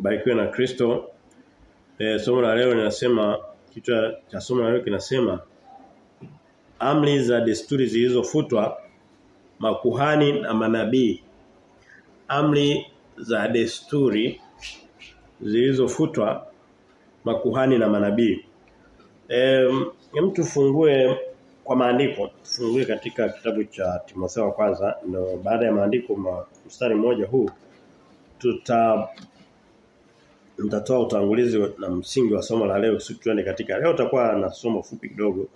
barikiwe na Kristo. E, somo la leo linasema kichwa cha somo la leo kinasema amri za desturi zilizofutwa makuhani na manabii. Amri za desturi zilizofutwa makuhani na manabii. Eh mtu fungue kwa maandiko. Tufungue katika kitabu cha Timotheo wa kwanza ndio baada ya maandiko ma, mstari mmoja huu tuta mtatoa utangulizi na msingi wa somo la leo kusudi katika leo utakuwa na somo fupi kidogo.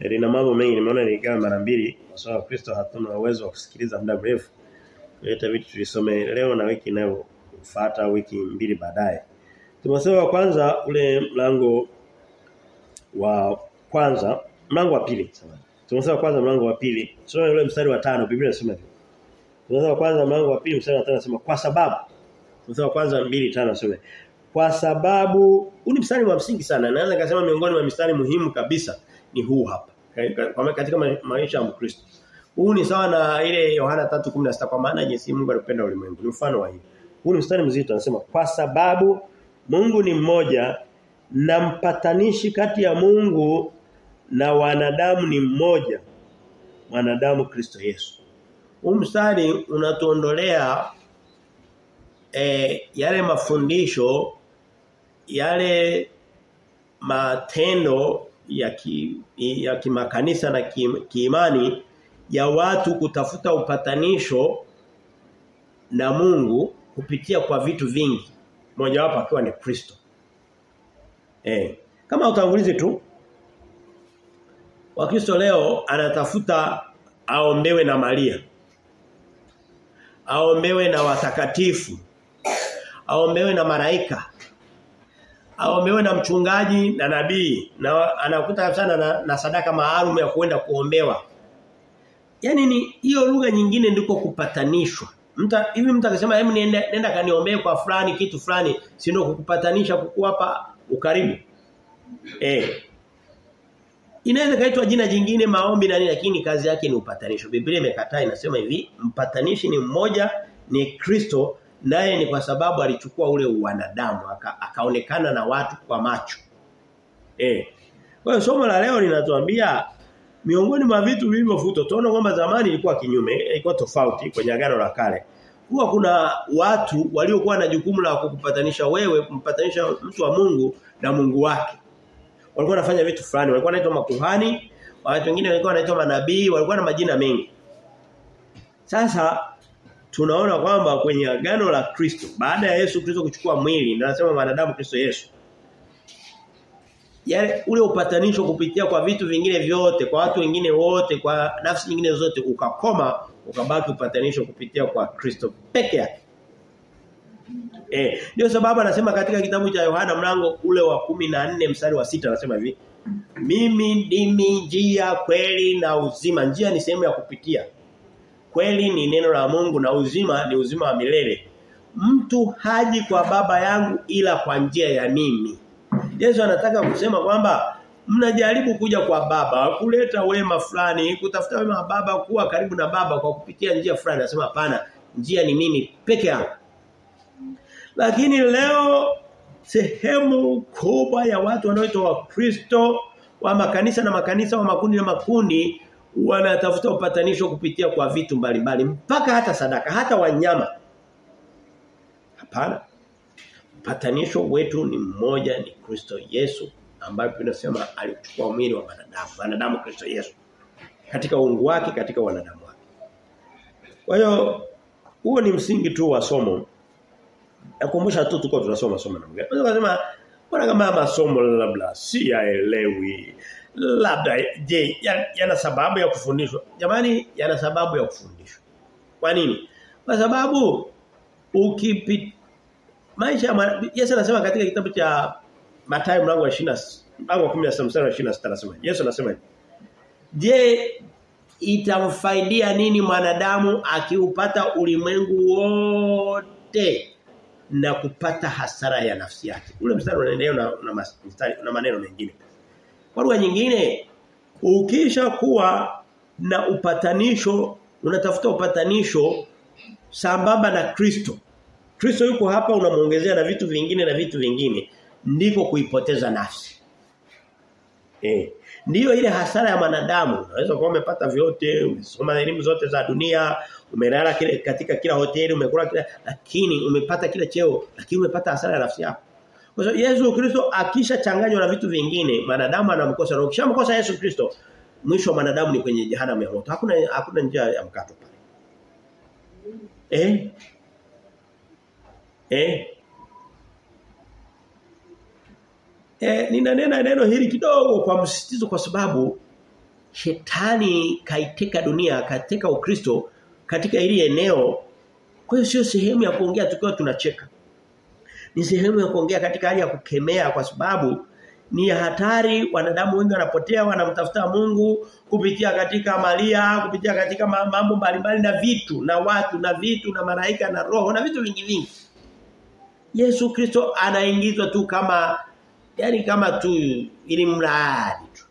E, lina mambo mengi nimeona niligawa mara mbili kwa sababu Kristo hatuna uwezo wa kusikiliza muda mrefu. Leta vitu tulisome leo na wiki inayofuata wiki mbili baadaye. Timotheo wa kwanza ule mlango wa kwanza mlango wa pili. Timotheo wa kwanza mlango wa pili. Soma ule mstari wa tano Biblia inasema hivi. Timotheo kwanza mlango wa pili mstari wa 5 nasema kwa sababu Timotheo wa kwanza 2:5 anasema kwa sababu huu ni mstari wa msingi sana. Naweza kusema miongoni mwa mistari muhimu kabisa ni huu hapa. Katika maisha ya Mkristo. Huu ni sawa na ile Yohana 3:16 kwa maana jinsi Mungu alipenda ulimwengu. Ni mfano wa hii huu ni mstari mzito anasema kwa sababu Mungu ni mmoja na mpatanishi kati ya Mungu na wanadamu ni mmoja Wanadamu Kristo Yesu. Huu mstari unatuondolea e, yale mafundisho yale matendo ya ki, ya kimakanisa na kiimani ki, ya watu kutafuta upatanisho na Mungu kupitia kwa vitu vingi Mojawapo akiwa ni Kristo. Eh kama utangulizi tu Wakristo leo anatafuta aombewe na Maria aombewe na watakatifu aombewe na maraika aombewe na mchungaji na nabii na anakuta sana na, na sadaka maalum ya kuenda kuombewa. Yani ni hiyo lugha nyingine ndiko kupatanishwa. Mta hivi mtu akisema hebu nenda, nenda kaniombee kwa fulani kitu fulani si ndio kukupatanisha kukuapa ukaribu? Eh. Inaweza kaitwa jina jingine maombi na nini lakini kazi yake ni upatanisho. Biblia imekataa inasema hivi, mpatanishi ni mmoja ni Kristo naye ni kwa sababu alichukua ule wanadamu aka, akaonekana na watu kwa macho. Eh. Kwa somo la leo linatuambia miongoni mwa vitu vilivyofutwa tunaona kwamba zamani ilikuwa kinyume, ilikuwa tofauti kwenye agano la kale. Huwa kuna watu waliokuwa na jukumu la kukupatanisha wewe, kumpatanisha mtu wa Mungu na Mungu wake walikuwa wanafanya vitu fulani walikuwa wanaitwa makuhani watu wengine walikuwa wanaitwa manabii walikuwa na majina mengi sasa tunaona kwamba kwenye agano la Kristo baada ya Yesu Kristo kuchukua mwili ndio anasema wanadamu Kristo Yesu yale ule upatanisho kupitia kwa vitu vingine vyote kwa watu wengine wote kwa nafsi nyingine zote ukakoma ukabaki upatanisho kupitia kwa Kristo peke yake Eh, ndio sababu anasema katika kitabu cha Yohana mlango ule wa kumi na nne mstari wa sita anasema hivi. Mimi ndimi njia, kweli na uzima. Njia ni sehemu ya kupitia. Kweli ni neno la Mungu na uzima ni uzima wa milele. Mtu haji kwa baba yangu ila kwa njia ya mimi. Yesu anataka kusema kwamba mnajaribu kuja kwa baba, kuleta wema fulani, kutafuta wema wa baba, kuwa karibu na baba kwa kupitia njia fulani. Anasema hapana, njia ni mimi peke yangu. Lakini leo sehemu kubwa ya watu wanaoitwa wakristo wa makanisa na makanisa wa makundi na makundi wanatafuta upatanisho kupitia kwa vitu mbalimbali mbali. mpaka hata sadaka hata wanyama. Hapana. Upatanisho wetu ni mmoja ni Kristo Yesu ambaye tunasema alichukua mwili wa wanadamu, wanadamu Kristo Yesu. Katika uungu wake katika wanadamu wake. Kwa hiyo huo ni msingi tu wa somo Nakumbusha tu tuko tunasoma somo na mgeni. Unaweza kusema kama masomo labda si yaelewi. Labda je, yana ya sababu ya kufundishwa? Jamani, yana sababu ya kufundishwa. Kwa nini? Kwa sababu ukipi maisha Yesu anasema katika kitabu cha Mathayo mlango wa 20 mlango wa 16 mstari wa 26 anasema. Yesu anasema Je, itamfaidia nini mwanadamu akiupata ulimwengu wote na kupata hasara ya nafsi yake. Ule mstari unaendelea na, na, mstari, na maneno mengine. Kwa lugha nyingine ukisha kuwa na upatanisho unatafuta upatanisho sambamba na Kristo. Kristo yuko hapa unamuongezea na vitu vingine na vitu vingine ndiko kuipoteza nafsi. Eh. Ndiyo ile hasara ya wanadamu. Unaweza kuwa umepata vyote, umesoma elimu zote za dunia, umelala katika kila hoteli, umekula kila lakini umepata kila cheo, lakini umepata hasara ya nafsi yako. Kwa sababu Yesu Kristo akishachanganywa na vitu vingine, wanadamu anamkosa. Na ukishamkosa Yesu Kristo, mwisho wa wanadamu ni kwenye jehanamu ya moto. Hakuna hakuna njia ya mkato pale. Eh? Eh? Eh, ninanena neno hili kidogo kwa msisitizo kwa sababu shetani kaiteka dunia, kaiteka Ukristo katika hili eneo. Kwa hiyo sio sehemu ya kuongea tukiwa tunacheka. Ni sehemu ya kuongea katika hali ya kukemea kwa sababu ni hatari wanadamu wengi wanapotea wanamtafuta Mungu kupitia katika malia kupitia katika mambo mbalimbali na vitu na watu na vitu na maraika na roho na vitu vingi vingi. Yesu Kristo anaingizwa tu kama yani kama tu ili mradi tu.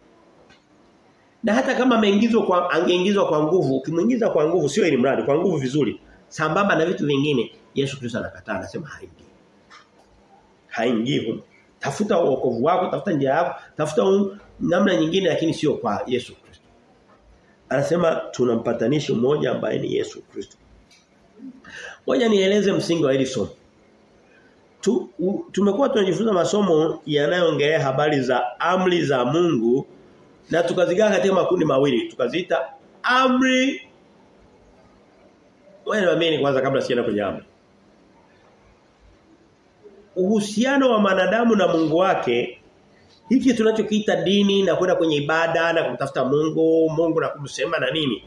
Na hata kama ameingizwa kwa angeingizwa kwa nguvu, ukimuingiza kwa nguvu sio ili mradi, kwa nguvu vizuri. Sambamba na vitu vingine, Yesu Kristo anakataa anasema haingii. Haingii huko. Tafuta wokovu wako, tafuta njia yako, tafuta un, namna nyingine lakini sio kwa Yesu Kristo. Anasema tuna mpatanishi mmoja ambaye ni Yesu Kristo. Ngoja nieleze msingi wa hili somo. Tu, tumekuwa tunajifunza masomo yanayoongelea habari za amri za Mungu na tukazigawa katika makundi mawili. Tukaziita amri Wewe na mimi kwanza kabla sijaenda kwenye amri. Uhusiano wa manadamu na Mungu wake hiki tunachokiita dini na kwenda kwenye ibada na kumtafuta Mungu, Mungu na kumsema na nini.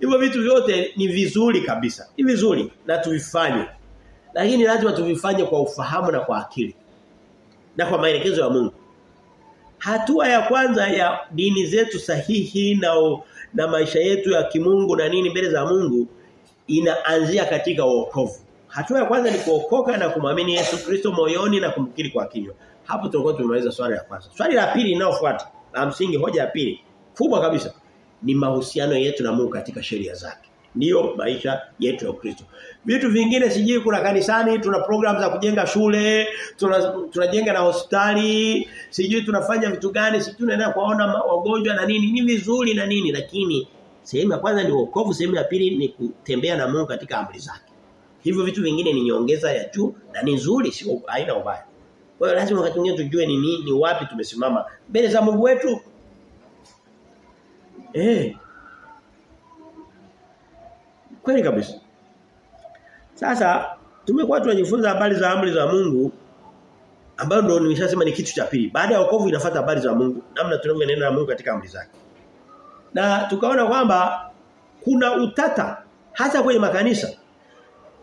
Hivyo vitu vyote ni vizuri kabisa. Ni vizuri na tuvifanye. Lakini lazima tuvifanye kwa ufahamu na kwa akili. Na kwa maelekezo ya Mungu. Hatua ya kwanza ya dini zetu sahihi na o, na maisha yetu ya kimungu na nini mbele za Mungu inaanzia katika wokovu. Hatua ya kwanza ni kuokoka na kumwamini Yesu Kristo moyoni na kumkiri kwa kinywa. Hapo tutakuwa tumemaliza swali la kwanza. Swali la pili linalofuata, la msingi hoja ya pili, kubwa kabisa ni mahusiano yetu na Mungu katika sheria zake. Ndiyo maisha yetu ya Kristo. Vitu vingine sijui kuna kanisani tuna program za kujenga shule, tunajenga tuna na hospitali, sijui tunafanya vitu gani, sijui tunaenda kuona wagonjwa na nini, ni vizuri na nini lakini sehemu ya kwanza ni wokovu, sehemu ya pili ni kutembea na Mungu katika amri zake. Hivyo vitu vingine ni nyongeza ya juu na ni nzuri sio haina ubaya. Kwa hiyo lazima wakati mwingine tujue ni, ni, ni wapi tumesimama mbele za Mungu wetu. Eh. Kweli kabisa. Sasa tumekuwa tunajifunza habari za amri za Mungu ambayo ndio nimeshasema ni kitu cha pili. Baada ya wokovu inafuata habari za Mungu, namna tunavyoenenda na Mungu katika amri zake. Na tukaona kwamba kuna utata hata kwenye makanisa.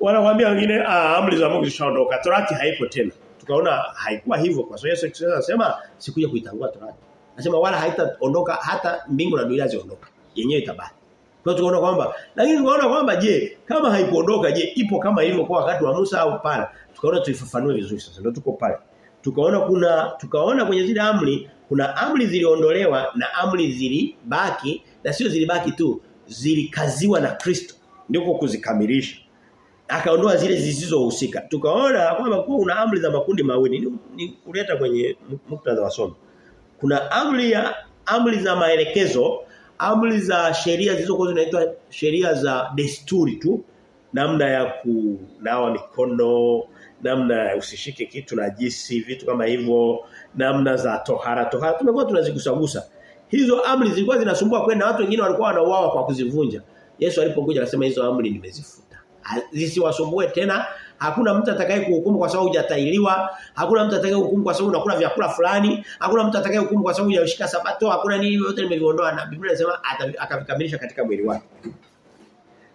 Wanakuambia wengine ah, amri za Mungu zishaondoka, Torati haipo tena. Tukaona haikuwa hivyo kwa sababu Yesu Kristo anasema sikuja kuitangua Torati. Anasema wala haitaondoka hata mbingu na dunia ziondoka. Yenyewe itabaki. Kwa tukaona kwamba lakini tukaona kwamba je, kama haikuondoka je, ipo kama ilivyokuwa wakati wa Musa au pale. Tukaona tuifafanue vizuri sasa. Ndio tuko pale. Tukaona kuna tukaona kwenye zile amri kuna amri ziliondolewa na amri zilibaki na sio zilibaki tu zilikaziwa na Kristo ndiko kuzikamilisha akaondoa zile zisizohusika. Tukaona kwamba kwa una amri za makundi mawili ni, ni kuleta kwenye muktadha wa somo. Kuna amri ya amri za maelekezo amri za sheria zilizokuwa zinaitwa sheria za desturi tu namna ya kunawa mikono namna ya usishike kitu na jisi, vitu kama hivyo namna za tohara tohara. Tumekuwa tunazigusagusa. Hizo amri zilikuwa zinasumbua kwenda watu wengine walikuwa wanauawa kwa kuzivunja. Yesu alipokuja akasema hizo amri nimezifuta zisiwasumbue tena hakuna mtu atakaye kuhukumu kwa sababu hujatailiwa hakuna mtu atakaye kuhukumu kwa sababu unakula vyakula fulani hakuna mtu atakaye kuhukumu kwa sababu hujashika sabato hakuna nini yote nimeviondoa na Biblia inasema akavikamilisha katika mwili wake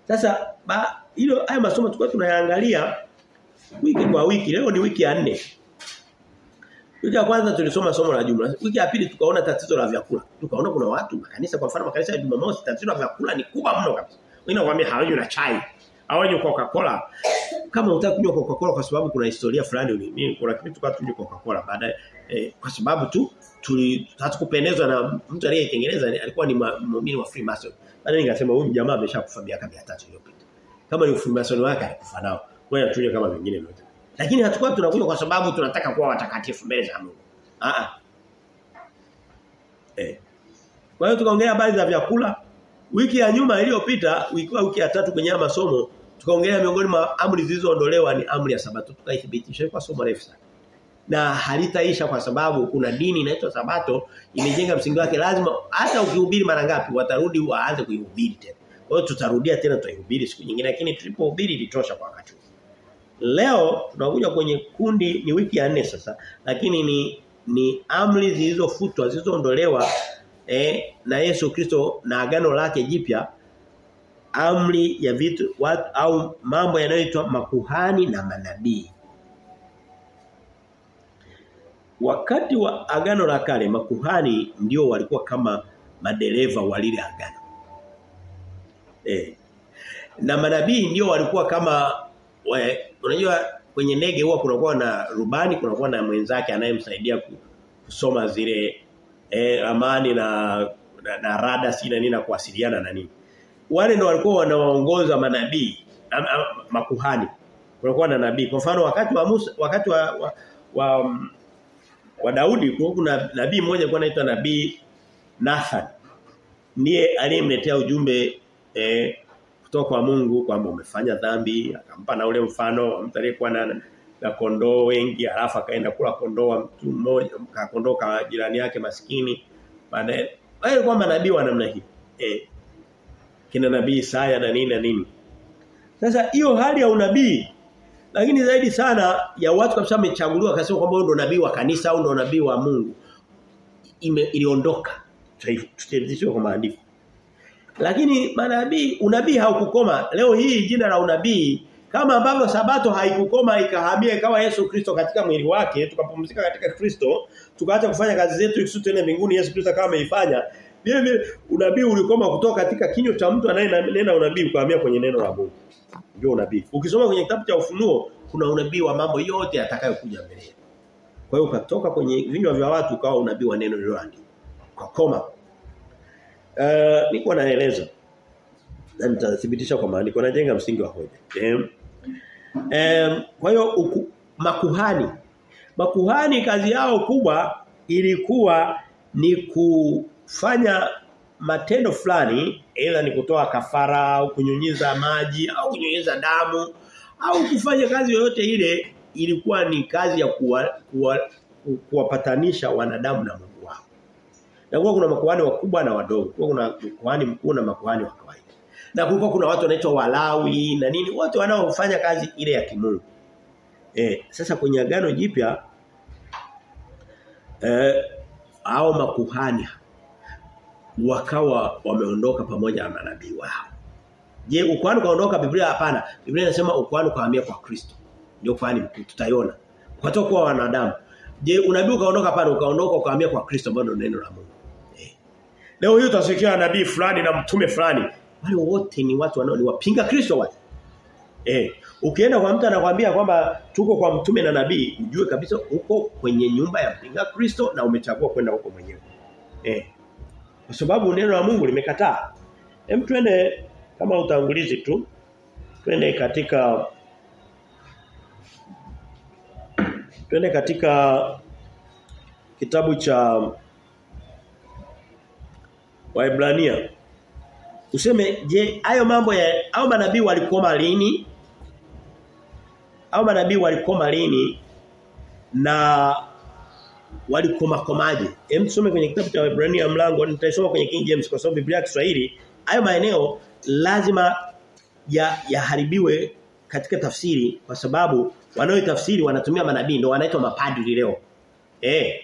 sasa ba hilo haya masomo tulikuwa tunayaangalia wiki kwa wiki leo ni wiki ya nne Wiki ya kwanza tulisoma somo la jumla. Wiki ya pili tukaona tatizo la vyakula. Tukaona kuna watu makanisa kwa mfano makanisa ya Jumamosi tatizo la vyakula ni kubwa mno kabisa. Wengine wanakuambia hawajui na chai. Hawanywi Coca-Cola. Kama unataka kunywa Coca-Cola kwa sababu kuna historia fulani mimi kuna kitu tukawa tunywe Coca-Cola baadaye eh, kwa sababu tu hatukupendezwa na mtu aliyetengeneza alikuwa ni muumini wa Freemason. Baadaye nikasema huyu jamaa ameshakufa miaka 300 iliyopita. Kama ni Freemason wake alikufa nao. Wewe tunywe kama vingine vyote. Lakini hatukua tunakunywa kwa sababu tunataka kuwa watakatifu mbele za Mungu. Ah Eh. Kwa hiyo tukaongelea habari za vyakula. Wiki ya nyuma iliyopita, wiki ya tatu kwenye masomo, tukaongelea miongoni mwa amri zilizoondolewa ni amri ya sabato. Tukaithibitisha kwa somo refu sana. Na halitaisha kwa sababu kuna dini inaitwa sabato imejenga msingi wake lazima hata ukihubiri mara ngapi watarudi waanze kuihubiri tena. Kwa hiyo tutarudia tena tutaihubiri siku nyingine lakini tulipohubiri ilitosha kwa wakati huu. Leo tunakuja kwenye kundi ni wiki ya nne sasa lakini ni ni amri zilizofutwa zilizoondolewa eh, na Yesu Kristo na agano lake jipya amri ya vitu wat, au mambo yanayoitwa makuhani na manabii. Wakati wa agano la kale makuhani ndio walikuwa kama madereva wa lile agano. Eh. Na manabii ndio walikuwa kama we, unajua kwenye ndege huwa kunakuwa na rubani kunakuwa na mwenzake anayemsaidia kusoma zile eh, amani na na, na rada si na nini na kuwasiliana na nini. Wale ndio walikuwa wanawaongoza manabii makuhani. Kulikuwa na nabii. Kwa mfano wakati wa Musa wakati wa wa, wa, wa Daudi kuna nabii mmoja alikuwa anaitwa nabii Nathan. Ndiye aliyemletea ujumbe eh, kutoka kwa Mungu kwamba umefanya dhambi, akampa na ule mfano wa mtu aliyekuwa na na kondoo wengi alafu akaenda kula kondoo mtu mmoja kondoo kwa jirani yake maskini baadaye wale kwa manabii wa namna hii eh kina nabii Isaya na nini na nini. Sasa hiyo hali ya unabii lakini zaidi sana ya watu kabisa wamechaguliwa akasema kwamba ndio nabii wa kanisa au ndio nabii wa Mungu. Ime iliondoka. Tutaithibitisha kwa maandiko. Lakini manabii unabii haukukoma. Leo hii jina la unabii kama ambavyo sabato haikukoma ikahamia ikawa Yesu Kristo katika mwili wake tukapumzika katika Kristo tukaacha kufanya kazi zetu ili tuende mbinguni Yesu Kristo kama ameifanya vile vile unabii ulikoma kutoka katika kinywa cha mtu anayenena unabii ukahamia kwenye neno la Mungu. Ndio unabii. Ukisoma kwenye kitabu cha ufunuo kuna unabii wa mambo yote yatakayokuja mbele. Kwa hiyo ukatoka kwenye vinywa vya watu ukawa unabii wa neno lililoandikwa. Ukakoma. Eh uh, niko naeleza. Na nitathibitisha kwa maandiko najenga msingi wa hoja. Em, um, kwa hiyo makuhani. Makuhani kazi yao kubwa ilikuwa ni kufanya matendo fulani aidha ni kutoa kafara au kunyunyiza maji au kunyunyiza damu au kufanya kazi yoyote ile ilikuwa ni kazi ya kuwapatanisha kuwa, kuwa wanadamu na Mungu wao. Na kwa kuna makuhani wakubwa na wadogo. Kwa kuna kuhani mkuu na makuhani wa kawaida. Na kulikuwa kuna watu wanaitwa Walawi na nini wote wanaofanya kazi ile ya kimungu. Eh, sasa kwenye agano jipya eh hao makuhani wakawa wameondoka pamoja na manabii wao. Je, ukwani kaondoka Biblia hapana. Biblia inasema ukwani kahamia kwa Kristo. Ndio kwani tutaiona. toko kwa wanadamu. Je, unabii ukaondoka hapana ukaondoka ukahamia kwa Kristo ambao ndio neno la Mungu. Eh. Leo hii utasikia nabii fulani na mtume fulani. Wale wote ni watu wanao ni Kristo wale. Eh, ukienda kwa mtu anakuambia kwamba tuko kwa mtume na nabii, ujue kabisa uko kwenye nyumba ya mpinga Kristo na umechagua kwenda huko mwenyewe. Eh. Kwa sababu neno la Mungu limekataa. Hem twende kama utangulizi tu. Twende katika Twende katika kitabu cha Waebrania. Useme je, hayo mambo ya au manabii walikoma lini? Au manabii walikoma lini? Na walikoma komaje? Hem tusome kwenye kitabu cha Waebrania mlango nitaisoma kwenye King James kwa sababu Biblia ya Kiswahili hayo maeneo lazima ya yaharibiwe katika tafsiri kwa sababu wanaoitafsiri wanatumia manabii ndio wanaitwa mapadri leo. Eh.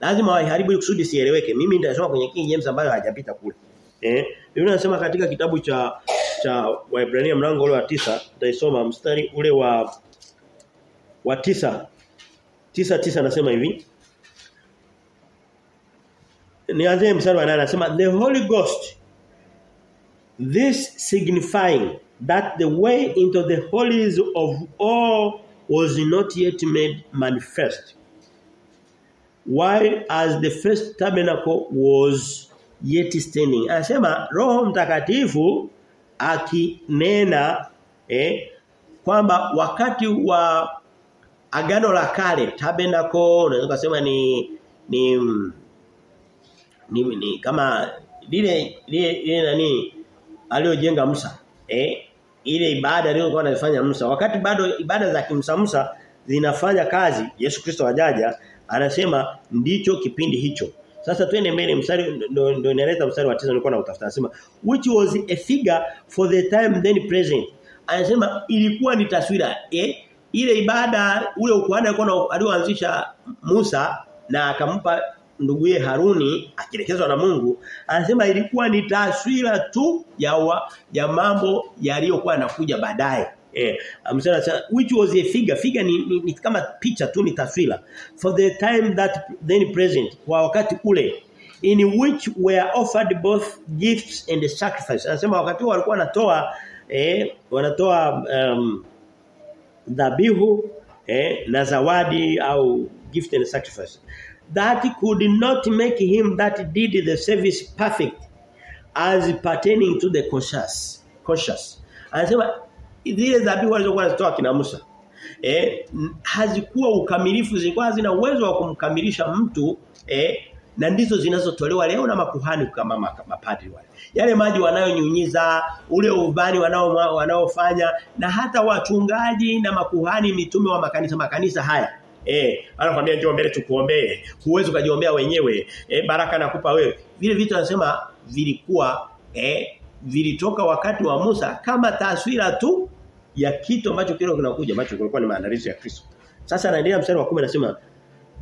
Lazima waiharibu kusudi sieleweke. Mimi nitasoma kwenye King James ambayo hajapita kule. Eh. Biblia inasema katika kitabu cha cha Waebrania mlango ule wa tisa nitaisoma mstari ule wa wa tisa tisa tisa nasema hivi Nianze mstari wa 8 anasema the Holy Ghost this signifying that the way into the holies of all was not yet made manifest while as the first tabernacle was yet standing. Anasema roho mtakatifu akinena eh kwamba wakati wa agano la kale tabernacle unaweza kusema ni ni ni, ni kama lile lile lile nani aliyojenga Musa eh? Ile ibada aliyokuwa anafanya Musa. Wakati bado ibada za kimsa Musa zinafanya kazi Yesu Kristo wajaja anasema ndicho kipindi hicho. Sasa twende mbele mstari ndo inaleta mstari wa 9 nilikuwa nautafuta. Anasema which was a figure for the time then present. Anasema ilikuwa ni taswira eh? Ile ibada ule ukuhani alikuwa alioanzisha Musa na akampa nduguye Haruni akielekezwa na Mungu anasema ilikuwa ni taswira tu ya wa, ya mambo yaliyokuwa yanakuja baadaye. Eh amsema which was a figure. Figure ni, ni, ni kama picha tu ni taswira. For the time that then present kwa wakati ule in which were offered both gifts and sacrifice anasema wakati huo walikuwa wanatoa eh wanatoa um, dhabihu eh na zawadi au gift and sacrifice that could not make him that did the service perfect as pertaining to the conscious conscious. Anasema zile dhabihu alizokuwa anazitoa kina Musa eh hazikuwa ukamilifu zilikuwa hazina uwezo wa kumkamilisha mtu eh na ndizo zinazotolewa leo na makuhani kama mapadri wale. Yale maji wanayonyunyiza ule ubani wanao wanaofanya na hata wachungaji na makuhani mitume wa makanisa makanisa haya Eh, anakuambia njoo mbele tukuombee. Huwezi kujiombea wenyewe. Eh, baraka nakupa wewe. Vile vitu anasema vilikuwa eh vilitoka wakati wa Musa kama taswira tu ya kitu ambacho kile kinakuja ambacho kulikuwa ni maandalizi ya Kristo. Sasa anaendelea mstari wa 10 anasema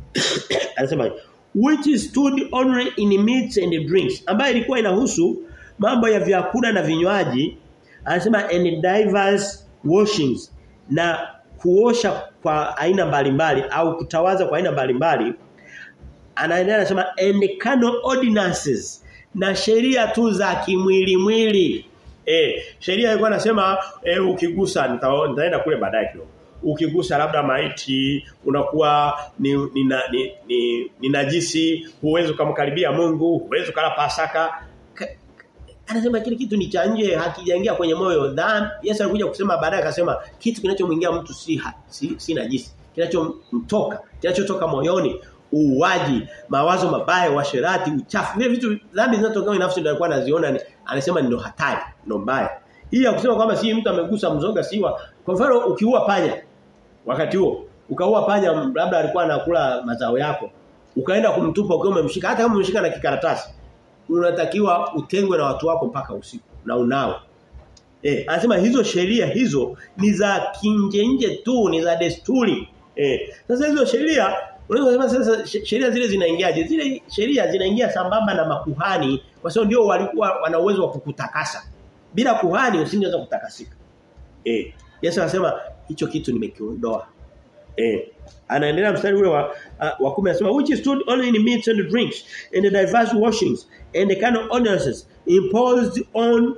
anasema which stood only in meats and drinks ambayo ilikuwa inahusu mambo ya vyakula na vinywaji anasema and diverse washings na kuosha kwa aina mbalimbali au kutawaza kwa aina mbalimbali anaendelea anasema and canon ordinances. Na sheria tu za kimwili mwili. Eh sheria ilikuwa inasema eh, ukigusa nitaenda kule baadaye kidogo. Ukigusa labda maiti unakuwa ni ni, ni, ni, ni najisi huwezi kumkaribia Mungu huwezi kula pasaka anasema kile kitu ni cha nje hakijaingia kwenye moyo dhambi. Yesu alikuja kusema baadaye akasema kitu kinachomwingia mtu si, si si najisi. Kinachomtoka kinachotoka moyoni uuaji mawazo mabaya washerati uchafu. Vile vitu dhambi zinazotokea nafsi ndio alikuwa anaziona anasema ndio hatari ndio mbaya. Hii ya kusema kwamba si mtu amegusa mzoga siwa kwa mfano ukiua panya wakati huo ukaua panya labda alikuwa anakula mazao yako ukaenda kumtupa ukiwa umemshika hata kama umemshika na kikaratasi unatakiwa utengwe na watu wako mpaka usiku na unao. Eh, anasema hizo sheria hizo ni za kinje nje tu, ni za desturi. Eh, sasa hizo sheria unaweza kusema sasa sheria zile zinaingiaje? Zile sheria zinaingia sambamba na makuhani kwa sababu ndio walikuwa wana uwezo wa kukutakasa. Bila kuhani usingeweza kutakasika. Eh, Yesu anasema hicho kitu nimekiondoa. Eh, anaendelea mstari ule wa wa 10 anasema which stood only in meats and drinks and the diverse washings and the kind of ordinances imposed on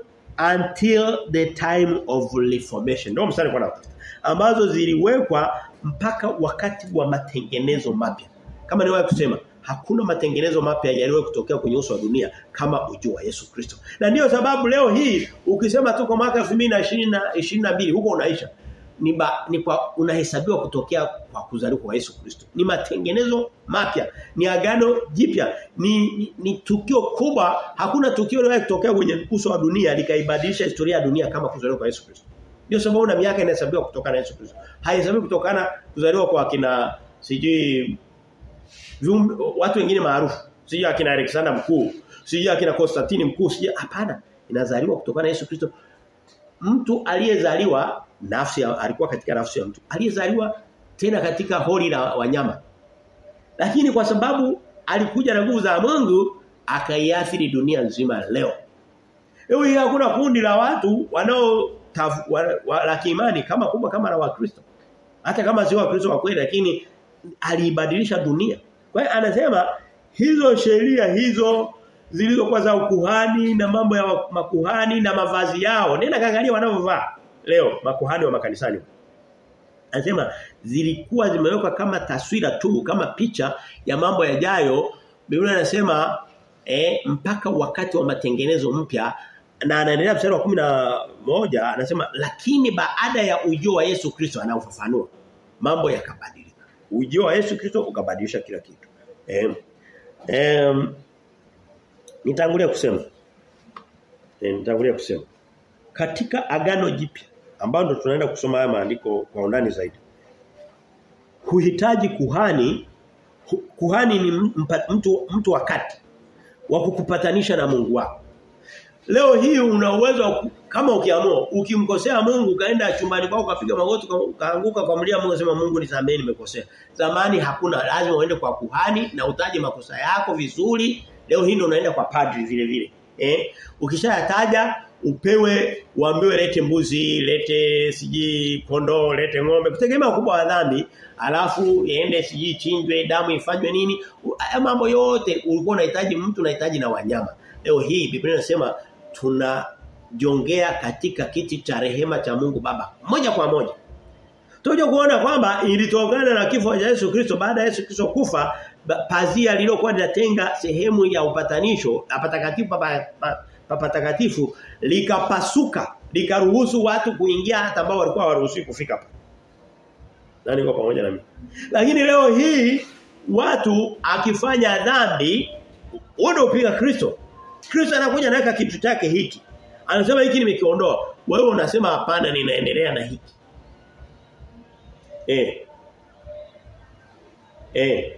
until the time of reformation. Ndio mstari kwa ambazo ziliwekwa mpaka wakati wa matengenezo mapya. Kama niwahi kusema hakuna matengenezo mapya yaliyowahi kutokea kwenye uso wa dunia kama ujio wa Yesu Kristo. Na ndio sababu leo hii ukisema tu kwa mwaka 2022 huko unaisha ni, ba, ni kwa unahesabiwa kutokea kwa kuzaliwa kwa Yesu Kristo. Ni matengenezo mapya, ni agano jipya, ni, ni, ni tukio kubwa, hakuna tukio lolote kutokea kwenye uso wa dunia likaibadilisha historia ya dunia kama kuzaliwa kwa Yesu Kristo. Ndio sababu na miaka inahesabiwa kutokana na Yesu Kristo. Haihesabiwi kutokana kuzaliwa kwa kina sijui watu wengine maarufu. Sijui akina Alexander mkuu, sijui akina Konstantini mkuu, sijui hapana. Inazaliwa kutokana na Yesu Kristo. Mtu aliyezaliwa nafsi ya, alikuwa katika nafsi ya mtu. Aliyezaliwa tena katika holi la wanyama. Lakini kwa sababu alikuja na nguvu za Mungu akaiathiri dunia nzima leo. Leo hii hakuna kundi la watu wanao wa, wa, la kiimani kama kubwa kama la wakristo. Hata kama sio wakristo wa kweli lakini aliibadilisha dunia. Kwa hiyo anasema hizo sheria hizo zilizokuwa za ukuhani na mambo ya makuhani na mavazi yao nenda kaangalia wanavyovaa leo makuhani wa makanisani anasema zilikuwa zimewekwa kama taswira tu kama picha ya mambo yajayo Biblia inasema eh, mpaka wakati wa matengenezo mpya na anaendelea mstari wa kumi na moja anasema lakini baada ya ujio wa Yesu Kristo anaofafanua mambo yakabadilika. Ujio wa Yesu Kristo ukabadilisha kila kitu. Eh, eh, nitangulia kusema. Eh, nitangulia kusema. Katika agano jipya ambao ndo tunaenda kusoma haya maandiko kwa undani zaidi. Huhitaji kuhani kuhani ni mtu mtu wakati wa kukupatanisha na Mungu wako. Leo hii una uwezo kama ukiamua ukimkosea Mungu kaenda chumbani kwako kapiga magoti kaanguka kwa mlia Mungu sema Mungu nisamehe nimekosea. Zamani hakuna lazima uende kwa kuhani na utaje makosa yako vizuri. Leo hii ndo unaenda kwa padri vile vile. Eh? Ukishayataja upewe uambiwe lete mbuzi, lete siji kondoo, lete ng'ombe kutegemea ukubwa wa dhambi, alafu iende siji chinjwe, damu ifanywe nini? Mambo yote ulikuwa unahitaji mtu unahitaji na wanyama. Leo hii Biblia inasema tunajongea katika kiti cha rehema cha Mungu Baba moja kwa moja. Tunaje kuona kwamba ilitokana na kifo cha Yesu Kristo baada ya Yesu Kristo kufa pazia lililokuwa linatenga sehemu ya upatanisho patakatifu patakatifu likapasuka likaruhusu watu kuingia hata ambao walikuwa hawaruhusiwi kufika hapo. Nani kwa pamoja nami? Lakini leo hii watu akifanya dhambi wao upiga Kristo. Kristo anakuja anaweka kitu chake hiki. Anasema hiki nimekiondoa. Wewe unasema hapana ninaendelea na hiki. Eh. Eh.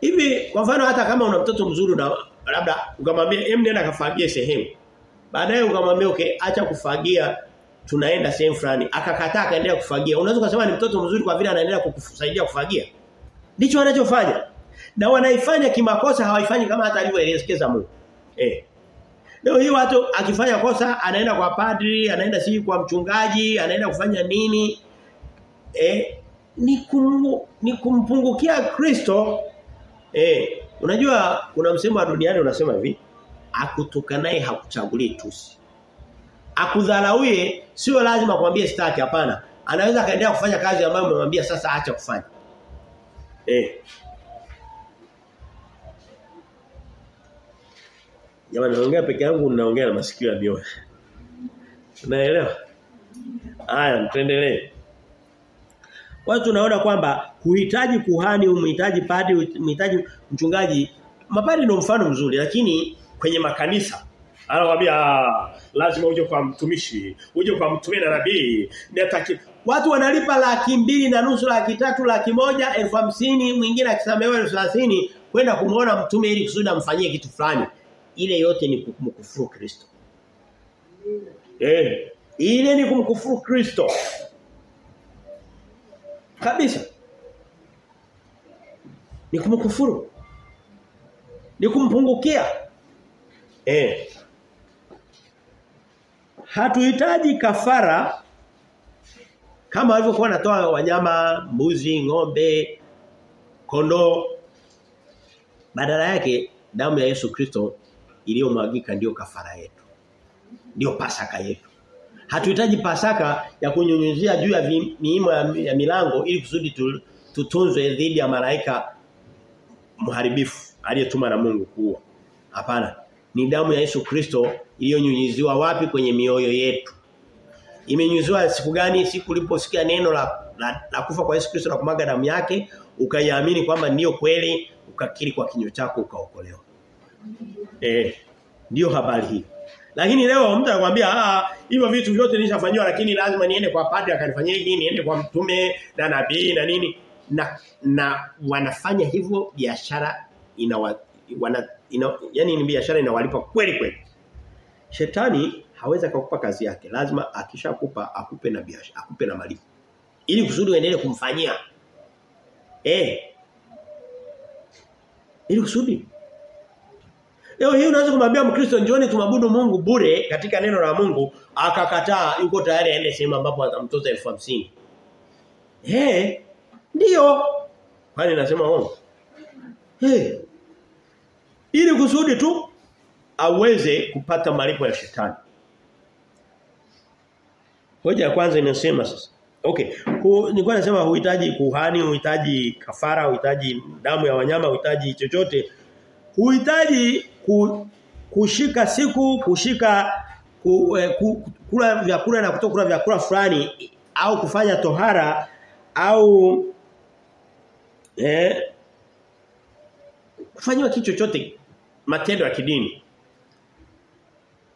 Hivi kwa mfano hata kama una mtoto mzuri na labda ukamwambia hem nenda kafagie sehemu. Baadaye ukamwambia okay acha kufagia tunaenda sehemu fulani akakataa akaendelea kufagia. Unaweza kusema ni mtoto mzuri kwa vile anaendelea kukusaidia kufagia. Ndicho anachofanya. Na wanaifanya kimakosa hawaifanyi kama hata alivyoelekeza Mungu. Eh. Leo hii watu akifanya kosa anaenda kwa padri, anaenda si kwa mchungaji, anaenda kufanya nini? Eh, ni kum, ni kumpungukia Kristo. Eh, unajua kuna msemo wa duniani unasema hivi, akutukanaye hakuchagulii tusi. Akudharauye sio lazima kumwambia sitaki hapana. Anaweza kaendelea kufanya kazi ambayo umemwambia sasa acha kufanya. Eh. Jamani naongea peke yangu naongea na masikio ya mioyo. Unaelewa? Haya, tuendelee. Watu tunaona kwamba huhitaji kuhani, umhitaji padri, umhitaji mchungaji. Mapadi ndio mfano mzuri lakini kwenye makanisa anawaambia lazima uje kwa mtumishi, uje kwa mtume na nabii. Nataki watu wanalipa laki mbili na nusu, laki tatu, laki moja, elfu hamsini, mwingine akisamehewa elfu thelathini kwenda kumuona mtume ili kusudi amfanyie kitu fulani. Ile yote ni kumkufuru Kristo. Eh, ile ni kumkufuru Kristo. Kabisa. Ni kumkufuru. Ni kumpungukia. Eh. Hatuhitaji kafara kama walivyokuwa natoa wanyama, mbuzi, ng'ombe, kondoo. Badala yake damu ya Yesu Kristo iliyomwagika ndio kafara yetu. ndio pasaka yetu. Hatuhitaji pasaka ya kunyunyuzia juu ya miimo ya, ya milango ili kusudi tutunzwe dhidi ya malaika mharibifu aliyetuma na Mungu kuua. Hapana. Ni damu ya Yesu Kristo iliyonyunyiziwa wapi kwenye mioyo yetu. Imenyunyiziwa siku gani? Siku uliposikia neno la, la, la kufa kwa Yesu Kristo na kumaga damu yake, ukaiamini kwamba ndiyo kweli, ukakiri kwa kinywa chako ukaokolewa. Eh, ndio habari hii. Lakini leo mtu anakuambia ah hivyo vitu vyote nilishafanywa lakini lazima niende kwa padri akanifanyia hiki niende kwa mtume na nabii na nini na na wanafanya hivyo biashara ina wana ina, yani ni biashara inawalipa kweli kweli. Shetani hawezi kukupa kazi yake. Lazima akishakupa akupe na biashara, akupe na malipo. Ili kusudi uendelee kumfanyia. Eh. Ili kusudi Leo hii unaweza kumwambia Mkristo njooni tumabudu Mungu bure katika neno la Mungu akakataa yuko tayari aende sehemu ambapo atamtoza elfu hamsini. Eh, ndio. Kwani nasema uongo? Eh. Ili kusudi tu aweze kupata malipo ya shetani. Hoja ya kwanza inasema sasa. Okay. Ku, nilikuwa nasema huhitaji kuhani, huhitaji kafara, huhitaji damu ya wanyama, huhitaji chochote. Huhitaji ku, kushika siku, kushika ku, eh, ku, kula vyakula na kutokula vyakula fulani au kufanya tohara au eh kufanywa kitu chochote matendo ya kidini.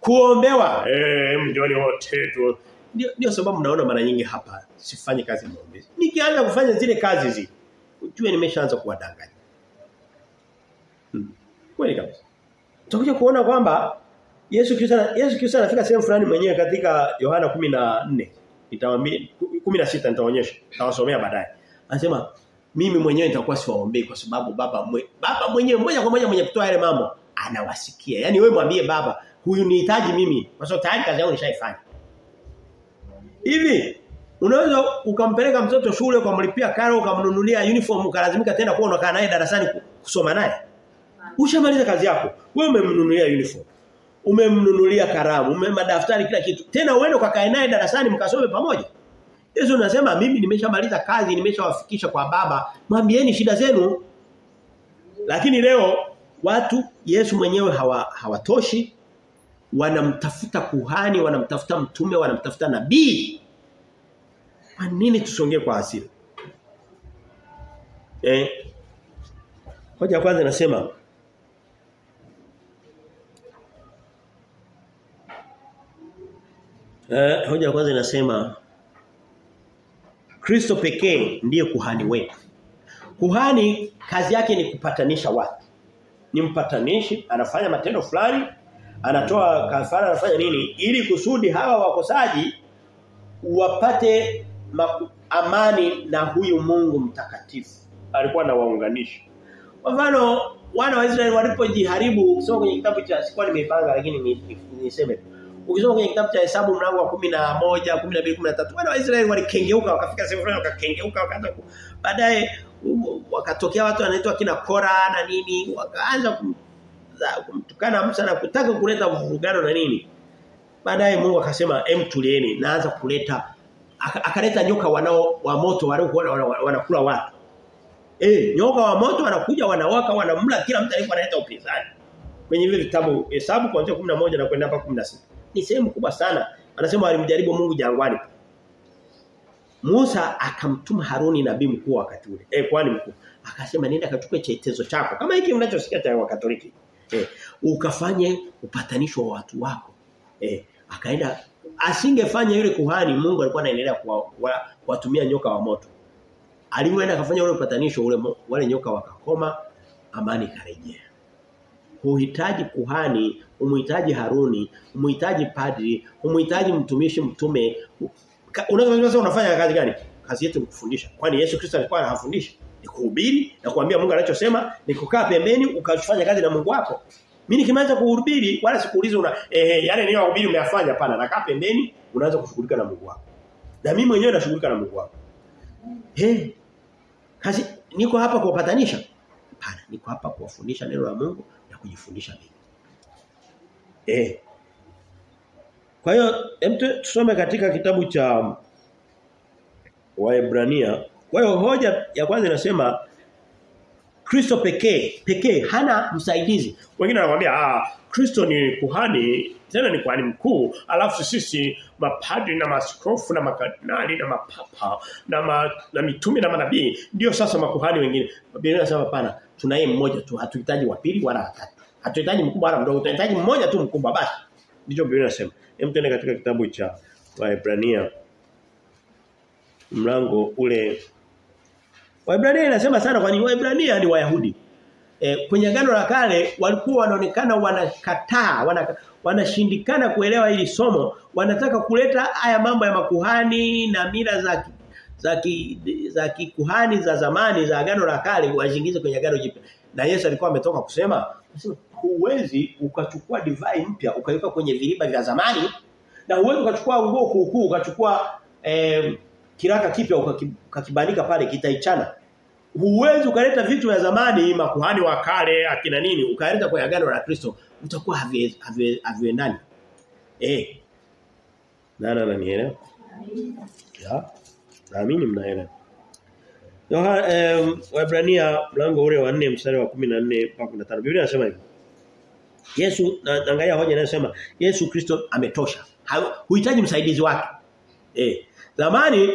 Kuombewa eh mjoni wote tu. Ndio ndio sababu naona mara nyingi hapa sifanye kazi maombezi. Nikianza kufanya zile kazi zile ujue nimeshaanza kuwadanganya. Kweli kabisa. Tutakuja kuona kwamba Yesu Kristo Yesu Kristo anafika sehemu fulani mwenyewe katika Yohana 14. Nitawaambia 16 nitaonyesha. Nitawasomea baadaye. Anasema mimi mwenyewe nitakuwa siwaombei kwa sababu baba mwe, baba mwenyewe moja kwa moja mwenye kutoa yale mambo anawasikia. Yaani wewe mwambie baba huyu nihitaji mimi kwa sababu tayari kazi yangu nishaifanya. Hivi unaweza ukampeleka mtoto shule ukamlipia karo ukamnunulia uniform ukalazimika tena kuwa unakaa naye darasani kusoma naye? Ushamaliza kazi yako. Wewe umemnunulia uniform. Umemnunulia karamu, umemadaftari kila kitu. Tena uende ukakae naye darasani mkasome pamoja. Yesu anasema mimi nimeshamaliza kazi, nimeshawafikisha kwa baba. Mwambieni shida zenu. Lakini leo watu Yesu mwenyewe hawa, hawatoshi. Wanamtafuta kuhani, wanamtafuta mtume, wanamtafuta nabii. Kwa nini tusongee kwa asili? Eh. Hoja kwanza nasema Eh, hoja ya kwanza inasema Kristo pekee ndiye kuhani wetu. Kuhani kazi yake ni kupatanisha watu. Ni mpatanishi, anafanya matendo fulani, anatoa kafara, anafanya nini ili kusudi hawa wakosaji wapate amani na huyu Mungu mtakatifu. Alikuwa anawaunganisha. Kwa mfano wana wa Israeli walipojiharibu kusoma kwenye kitabu cha sikuwa nimeipanga lakini niseme ni, ni Ukisoma kwenye kitabu cha Hesabu mlango wa 11, 12, 13, wana Waisraeli walikengeuka wakafika sehemu fulani wakakengeuka wakaanza baadaye wakatokea watu wanaitwa kina Kora na nini wakaanza kumtukana Musa na kutaka kuleta vurugano na nini. Baadaye Mungu akasema em tulieni naanza kuleta akaleta nyoka wanao wa moto waliokuwa wanakula watu. Eh nyoka wa moto wanakuja wanawaka wanamla kila mtu alikuwa analeta upinzani. Kwenye vile vitabu Hesabu kuanzia 11 na kwenda hapa 16 ni sehemu kubwa sana. Anasema walimjaribu Mungu jangwani. Musa akamtuma Haruni nabii mkuu wakati ule. Eh kwani mkuu. Akasema nenda kachukue chetezo chako. Kama hiki mnachosikia cha Wakatoliki. Eh ukafanye upatanisho wa watu wako. Eh akaenda asingefanya yule kuhani Mungu alikuwa anaendelea kuwatumia nyoka wa moto. Alimwenda akafanya ule upatanisho ule wale nyoka wakakoma amani karejea. Huhitaji kuhani, umuhitaji Haruni, umuhitaji padri, umuhitaji mtumishi mtume. Unaweza unafanya kazi gani? Kazi yetu kufundisha. Kwani Yesu Kristo alikuwa anafundisha? Ni kuhubiri na kuambia Mungu anachosema, ni kukaa pembeni ukafanya kazi na Mungu wako. Mimi nikimaliza kuhubiri wala sikuuliza una eh yale ni wahubiri umeyafanya hapana. Nakaa pembeni unaanza kushughulika na Mungu wako. Na mimi mwenyewe nashughulika na Mungu wako. He. Kazi niko hapa kuwapatanisha? Hapana, niko hapa kuwafundisha neno la Mungu na kujifundisha mimi. Eh. Kwa hiyo hem tusome katika kitabu cha Waebrania. Kwa hiyo hoja ya kwanza inasema Kristo pekee, pekee hana msaidizi. Wengine wanakuambia ah Kristo ni kuhani, tena ni kuhani mkuu, alafu sisi mapadri na maskofu na makadinali na mapapa na ma, na mitume na manabii ndio sasa makuhani wengine. Biblia inasema hapana, tunaye mmoja tu, hatuhitaji wa pili wala watatu. Hatuhitaji mkubwa wala mdogo, tunahitaji mmoja tu mkubwa basi. Ndicho Biblia inasema. Hem katika kitabu cha Waebrania mlango ule Waebrania inasema sana kwani waibrania ni Wayahudi. E, kwenye agano la kale walikuwa wanaonekana wanakataa, wana, wanashindikana kuelewa hili somo, wanataka kuleta haya mambo ya makuhani na mila za za za kikuhani za zamani za agano la kale wazingize kwenye agano jipya. Na Yesu alikuwa ametoka kusema, huwezi ukachukua divai mpya ukaiweka kwenye viriba vya zamani na huwezi ukachukua nguo kuukuu ukachukua eh, kiraka kipya ukakibandika pale kitaichana. Huwezi ukaleta vitu vya zamani makuhani wa kale akina nini ukaleta kwa agano la Kristo utakuwa haviendani. Eh. Nana nanielewa? Ya. Naamini mnaelewa. Yohana eh, Waebrania mlango ule wa 4 mstari wa 14 mpaka 15. Biblia inasema hivi. Yesu na, angalia hoja inayosema Yesu Kristo ametosha. Huhitaji msaidizi wake. Eh. Zamani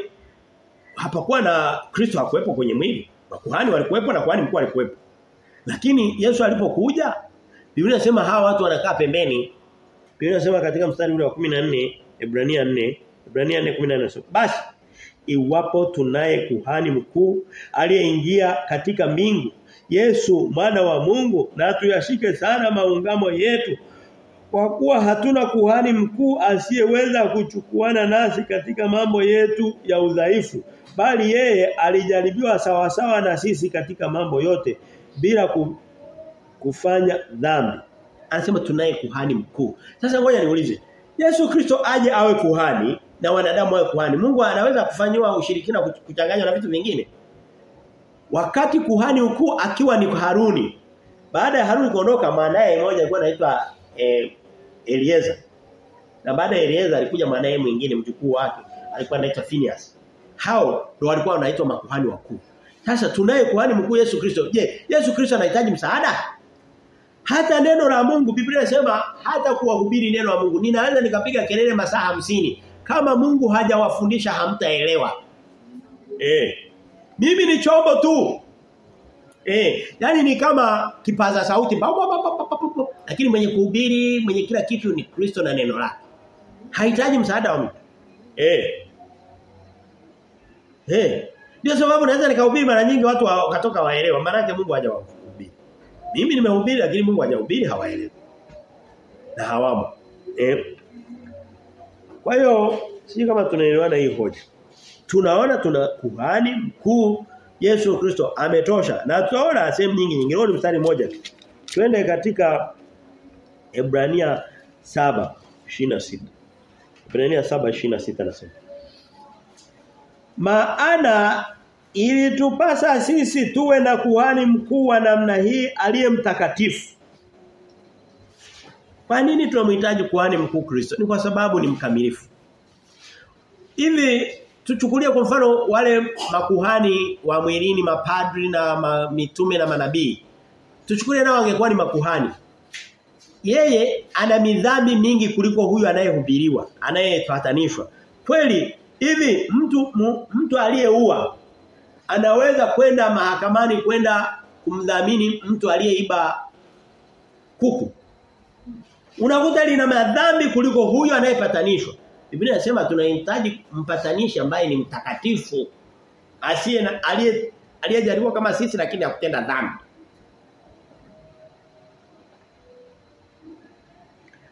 hapakuwa na Kristo hakuwepo kwenye mwili. Makuhani walikuwepo na kuhani mkuu alikuwepo. Lakini Yesu alipokuja Biblia inasema hawa watu wanakaa pembeni. Biblia inasema katika mstari ule wa 14 Ibrania 4 Ibrania 4:14 basi iwapo tunaye kuhani mkuu aliyeingia katika mbingu Yesu mwana wa Mungu na tuyashike sana maungamo yetu kwa kuwa hatuna kuhani mkuu asiyeweza kuchukuana nasi katika mambo yetu ya udhaifu bali yeye alijaribiwa sawasawa sawa na sisi katika mambo yote bila ku, kufanya dhambi. Anasema tunaye kuhani mkuu. Sasa ngoja niulize Yesu Kristo aje awe kuhani na wanadamu awe kuhani? Mungu anaweza kufanywa ushirikina kuchanganywa na vitu vingine? Wakati kuhani mkuu akiwa ni Haruni. Baada ya Haruni kuondoka mwanae mmoja alikuwa anaitwa eh, Eliezer. Na baada ya Eliezer alikuja mwanae mwingine mjukuu wake alikuwa anaitwa Phineas hao ndio walikuwa wanaitwa makuhani wakuu sasa tunaye kuhani mkuu Yesu Kristo je Yesu Kristo anahitaji msaada hata neno la Mungu Biblia inasema hata kuwahubiri neno la Mungu Ninaanza nikapiga kelele masaa hamsini kama Mungu hajawafundisha hamtaelewa eh mimi ni chombo tu. Eh, yani ni kama kipaza sauti. Lakini mwenye kuhubiri, mwenye kila kitu ni Kristo na neno lake. Hahitaji msaada wa mtu. Eh. Eh. Ndio sababu naweza nikahubiri mara nyingi watu wakatoka waelewa. Maana yake Mungu hajawahubiri. Mimi nimehubiri lakini Mungu hajahubiri hawaelewi. Na hawamo. Eh. Kwa hiyo sisi kama tunaelewana hii hoja tunaona tuna kuhani mkuu Yesu Kristo ametosha na tunaona sehemu nyingi nyingi ni mstari mmoja tu twende katika Ebrania 7:26 Ebrania 7:26 nasema Maana ilitupasa sisi tuwe na kuhani mkuu wa namna hii aliye mtakatifu Kwa nini tunamhitaji kuhani mkuu Kristo? Ni kwa sababu ni mkamilifu. Hivi tuchukulie kwa mfano wale makuhani wa mwilini mapadri na ma, mitume na manabii tuchukulie nao wangekuwa ni makuhani yeye ana midhambi mingi kuliko huyu anayehubiriwa anayepatanishwa kweli hivi mtu mtu aliyeua anaweza kwenda mahakamani kwenda kumdhamini mtu aliyeiba kuku unakuta lina madhambi kuliko huyo anayepatanishwa Biblia inasema tunahitaji mpatanishi ambaye ni mtakatifu asiye aliye aliyejaribu kama sisi lakini hakutenda dhambi.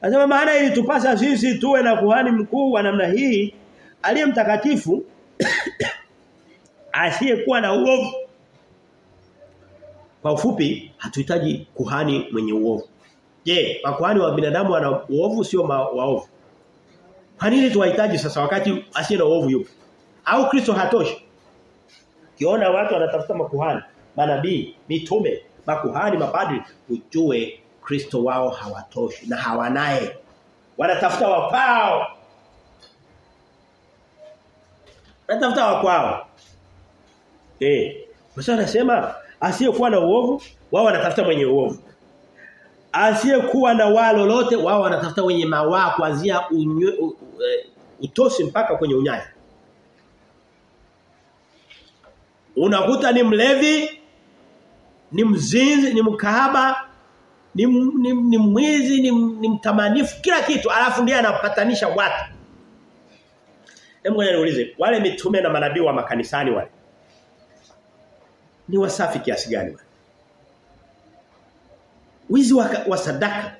Anasema maana ili tupasa sisi tuwe na kuhani mkuu wa namna hii aliye mtakatifu asiyekuwa na uovu. Kwa ufupi hatuhitaji kuhani mwenye uovu. Je, makuhani wa binadamu wana uovu sio waovu? Kwa nini tuwahitaji sasa wakati asiye na uovu yupo? Au Kristo hatoshi? Kiona watu wanatafuta makuhani, manabii, mitume, makuhani, mapadri, ujue Kristo wao hawatoshi na hawanaye. Wanatafuta wapao. Wanatafuta wakwao. Eh, Musa anasema asiyekuwa na uovu, wao wanatafuta mwenye uovu. Asiyekuwa na waa lolote, wao wanatafuta wenye mawaa kuanzia utosi mpaka kwenye unyaya Unakuta ni mlevi, ni mzinzi, ni mkahaba, ni, ni, ni mwizi, ni, ni mtamanifu, kila kitu alafu ndiye anapatanisha watu. Hebu ngoja niulize, wale mitume na manabii wa makanisani wale ni wasafi kiasi gani wale? Wizi wa, wa sadaka.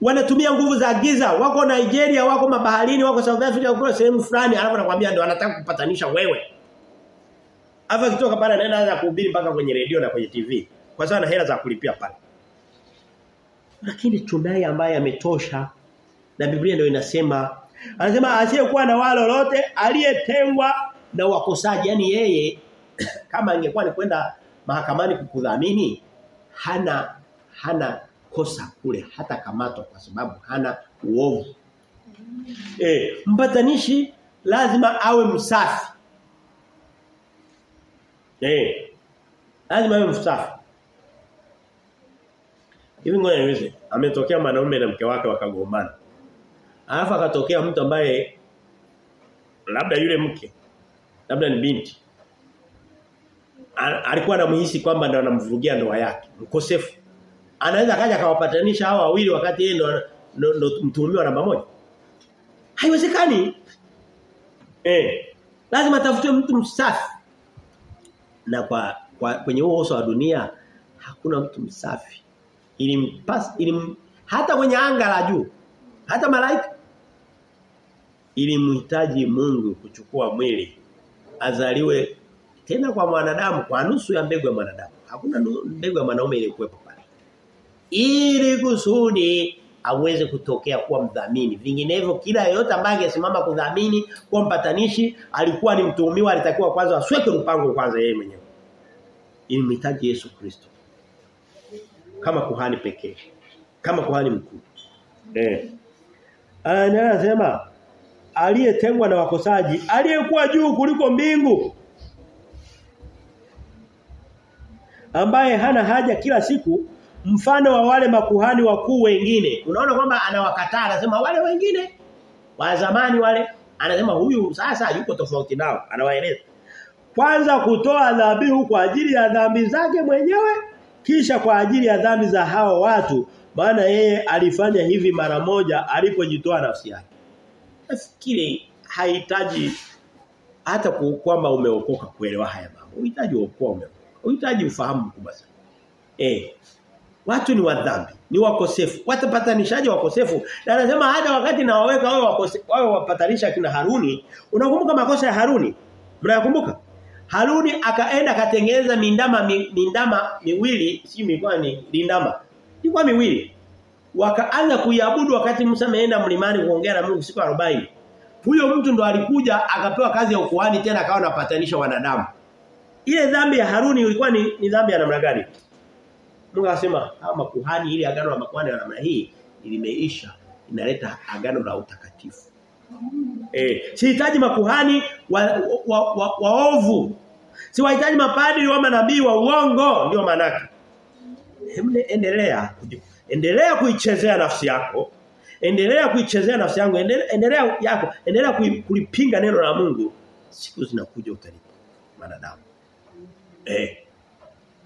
Wanatumia nguvu za giza wako Nigeria wako mabaharini wako South Africa wako sehemu fulani alafu anakuambia ndio anataka kupatanisha wewe. Hapa kitoka pale anaenda anza kuhubiri mpaka kwenye redio na kwenye TV kwa sababu ana hela za kulipia pale. Lakini tunaye ambaye ametosha na Biblia ndio inasema anasema asiyekuwa na wala lolote aliyetengwa na wakosaji yani yeye kama angekuwa ni kwenda mahakamani kukudhamini hana hana kosa kule hata kamato kwa sababu hana uovu. Eh, mpatanishi lazima awe msafi. Eh. Lazima awe msafi. Hivi ngoja niweze. Ametokea mwanaume na mke wake wakagombana. Alafu akatokea mtu ambaye labda yule mke labda ni binti. Alikuwa anamhisi kwamba ndo anamvurugia ndoa yake mkosefu. Anaweza kaja akawapatanisha hao wawili wakati yeye ndo ndo, namba moja? Haiwezekani. Eh lazima tafute mtu msafi. Na kwa, kwa kwenye huo uso wa dunia hakuna mtu msafi. Ili ili hata kwenye anga la juu hata malaika ili muhitaji Mungu kuchukua mwili azaliwe tena kwa mwanadamu kwa nusu ya mbegu ya mwanadamu. Hakuna mbegu ya mwanaume ile kuwepo pale. Ili kusudi aweze kutokea kuwa mdhamini. Vinginevyo kila yeyote ambaye angesimama kudhamini kuwa mpatanishi alikuwa ni mtuhumiwa alitakiwa kwanza asweke mpango kwanza yeye mwenyewe. Ili mhitaji Yesu Kristo. Kama kuhani pekee. Kama kuhani mkuu. Eh. Anasema aliyetengwa na wakosaji aliyekuwa juu kuliko mbingu ambaye hana haja kila siku mfano wa wale makuhani wakuu wengine. Unaona kwamba anawakataa anasema wale wengine wa zamani wale anasema huyu sasa yuko tofauti nao anawaeleza. Kwanza kutoa dhabihu kwa ajili ya dhambi zake mwenyewe kisha kwa ajili ya dhambi za hao watu maana yeye alifanya hivi mara moja alipojitoa nafsi yake nafikiri hahitaji hata kwamba umeokoka kuelewa haya mambo. Unahitaji uokoa umeokoka. Unahitaji ufahamu mkubwa sana. Eh watu ni wadhambi ni wakosefu. Watapatanishaje wakosefu? Na anasema hata wakati nawaweka wao wakosefu, wao wapatanisha kina Haruni. Unakumbuka makosa ya Haruni? Mnayakumbuka? Haruni akaenda akatengeneza mindama mindama miwili si milikuwa ni ilikuwa miwili wakaanza kuiabudu wakati Musa ameenda mlimani kuongea na Mungu siku 40 huyo mtu ndo alikuja akapewa kazi ya ukuhani tena akawa anapatanisha wanadamu ile dhambi ya Haruni ilikuwa ni, ni dhambi ya namna gani Mungu akasema hawa makuhani ili agano la makuhani la namna hii limeisha inaleta agano la utakatifu. Eh, sihitaji makuhani waovu. Wa, wa, wa. Siwahitaji mapadri wa manabii wa uongo ndio manake. Hebu endelea kuji- endelea kuichezea nafsi yako. Endelea kuichezea nafsi yangu, endelea, endelea yako, endelea kulipinga neno la Mungu. Siku zinakuja utalipa wanadamu. Eh.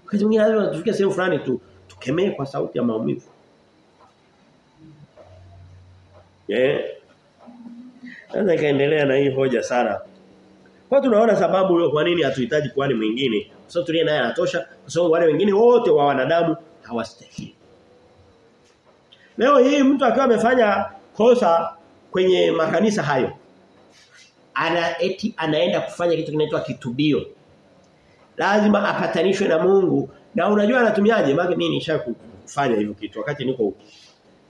Wakati mwingine lazima tufike sehemu fulani tu tukemee kwa sauti ya maumivu. Eh. Sasa ikaendelea na hii hoja sana. Kwa tunaona sababu hiyo kwa nini hatuhitaji kuhani mwingine. Kwa sababu tulie naye anatosha, kwa sababu wale wengine wote wa wanadamu hawastahili. Leo hii mtu akiwa amefanya kosa kwenye makanisa hayo ana eti anaenda kufanya kitu kinaitwa kitubio. Lazima apatanishwe na Mungu. Na unajua anatumiaje? Maana mimi nishakufanya hivyo kitu wakati niko huko.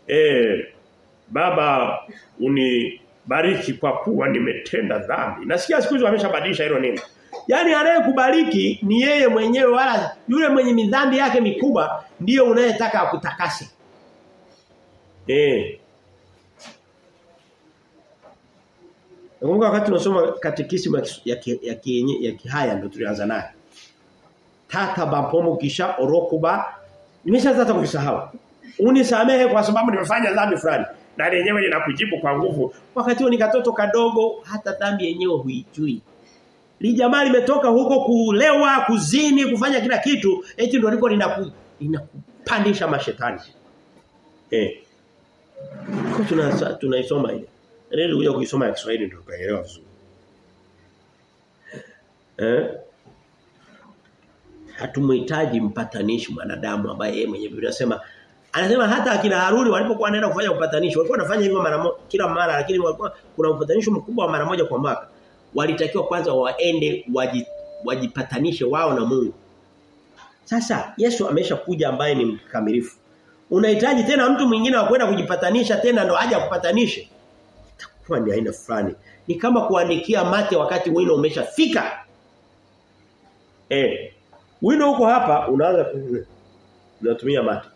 Eh baba unibariki kwa kuwa nimetenda dhambi. Nasikia siku hizo ameshabadilisha hilo neno. Yaani anayekubariki ni yeye mwenyewe wala yule mwenye midhambi yake mikubwa ndiyo unayetaka akutakase. Eh. Nakumbuka wakati tunasoma katekisimu ya ki- ya, ki, ya kihaya ndio tulianza naye. Tata bampomo kisha orokuba nimeshaanza hata kuvisahau. Unisamehe kwa sababu nimefanya dhambi fulani. Na lenyewe linakujibu kwa nguvu. Wakati ni katoto kadogo hata dhambi yenyewe huijui. Li jamaa limetoka huko kulewa, kuzini, kufanya kila kitu, eti ndio liko linaku linakupandisha mashetani. Eh. Kwa tuna tunaisoma ile. Ndio kuja kuisoma ya Kiswahili ndio kaelewa vizuri. Eh? Hatumhitaji mpatanishi mwanadamu ambaye yeye mwenyewe Biblia inasema anasema hata akina Haruni walipokuwa wanaenda kufanya upatanishi walikuwa wanafanya hivyo mara kila mara lakini walikuwa kuna upatanisho mkubwa wa mara moja kwa mwaka. Walitakiwa kwanza waende waji, wajipatanishe wao na Mungu. Sasa Yesu ameshakuja ambaye ni mkamilifu. Unahitaji tena mtu mwingine wa kwenda kujipatanisha tena ndo aje akupatanishe. Itakuwa ni aina fulani. Ni kama kuandikia mate wakati wino umeshafika. Eh. Wino huko hapa unaanza kutumia mate.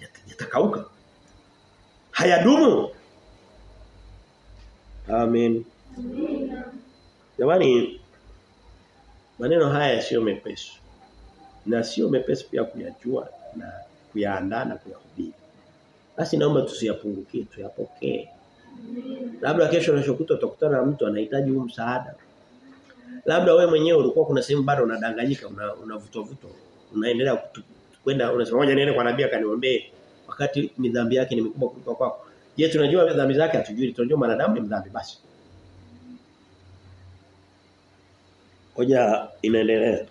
Yata- Yatakauka. Hayadumu. Amen. Jamani maneno haya sio mepesi. Na sio mepesi pia kuyajua na kuyaandaa na kuyahubiri. Basi naomba tusiyapungukie, tuyapokee. Labda kesho unashokuta utakutana na mtu anahitaji huu msaada. Labda wewe mwenyewe ulikuwa kuna sehemu bado unadanganyika unavutwa una vuto. Unaendelea kwenda unasema ngoja niende kwa nabii akaniombee wakati midhambi yake ni mikubwa kuliko kwako. Je, tunajua dhambi zake hatujui, tunajua mwanadamu ni mdhambi basi. Hoja inaendelea.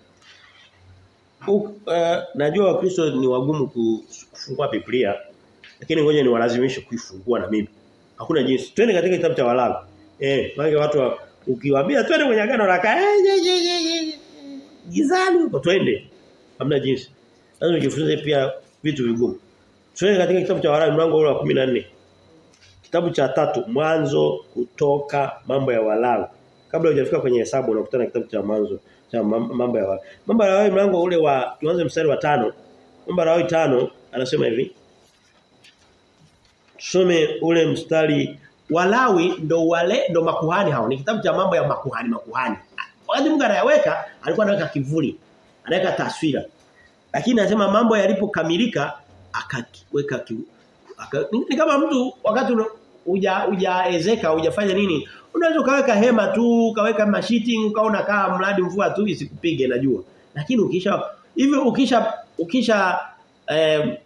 Uh, najua wakristo ni wagumu kufungua Biblia lakini ngoja ni walazimishe kuifungua na mimi. Hakuna jinsi. Twende katika kitabu cha Walawi. Eh, maana watu wa, ukiwaambia twende kwenye agano la kale gizani huko twende. Hamna jinsi. Lazima ujifunze pia vitu vigumu. Twende katika kitabu cha Walawi mlango wa 14. Kitabu cha tatu mwanzo kutoka mambo ya Walawi. Kabla hujafika kwenye hesabu unakutana kitabu cha mwanzo cha mambo ya Walawi. Mambo ya Walawi mlango ule wa tuanze mstari wa tano Mambo ya Walawi tano anasema hivi. Tusome ule mstari Walawi ndo wale ndo makuhani hao. Ni kitabu cha mambo ya makuhani makuhani. Wakati Mungu anayaweka alikuwa anaweka kivuli. Anaweka taswira. Lakini anasema mambo yalipokamilika akaweka aka, ni kama mtu wakati uja hujaezeka hujafanya nini unaweza kaweka hema tu kaweka mashiti ukaona kaa mradi mvua tu isikupige najua. Lakini ukisha hivi ukisha ukisha eh,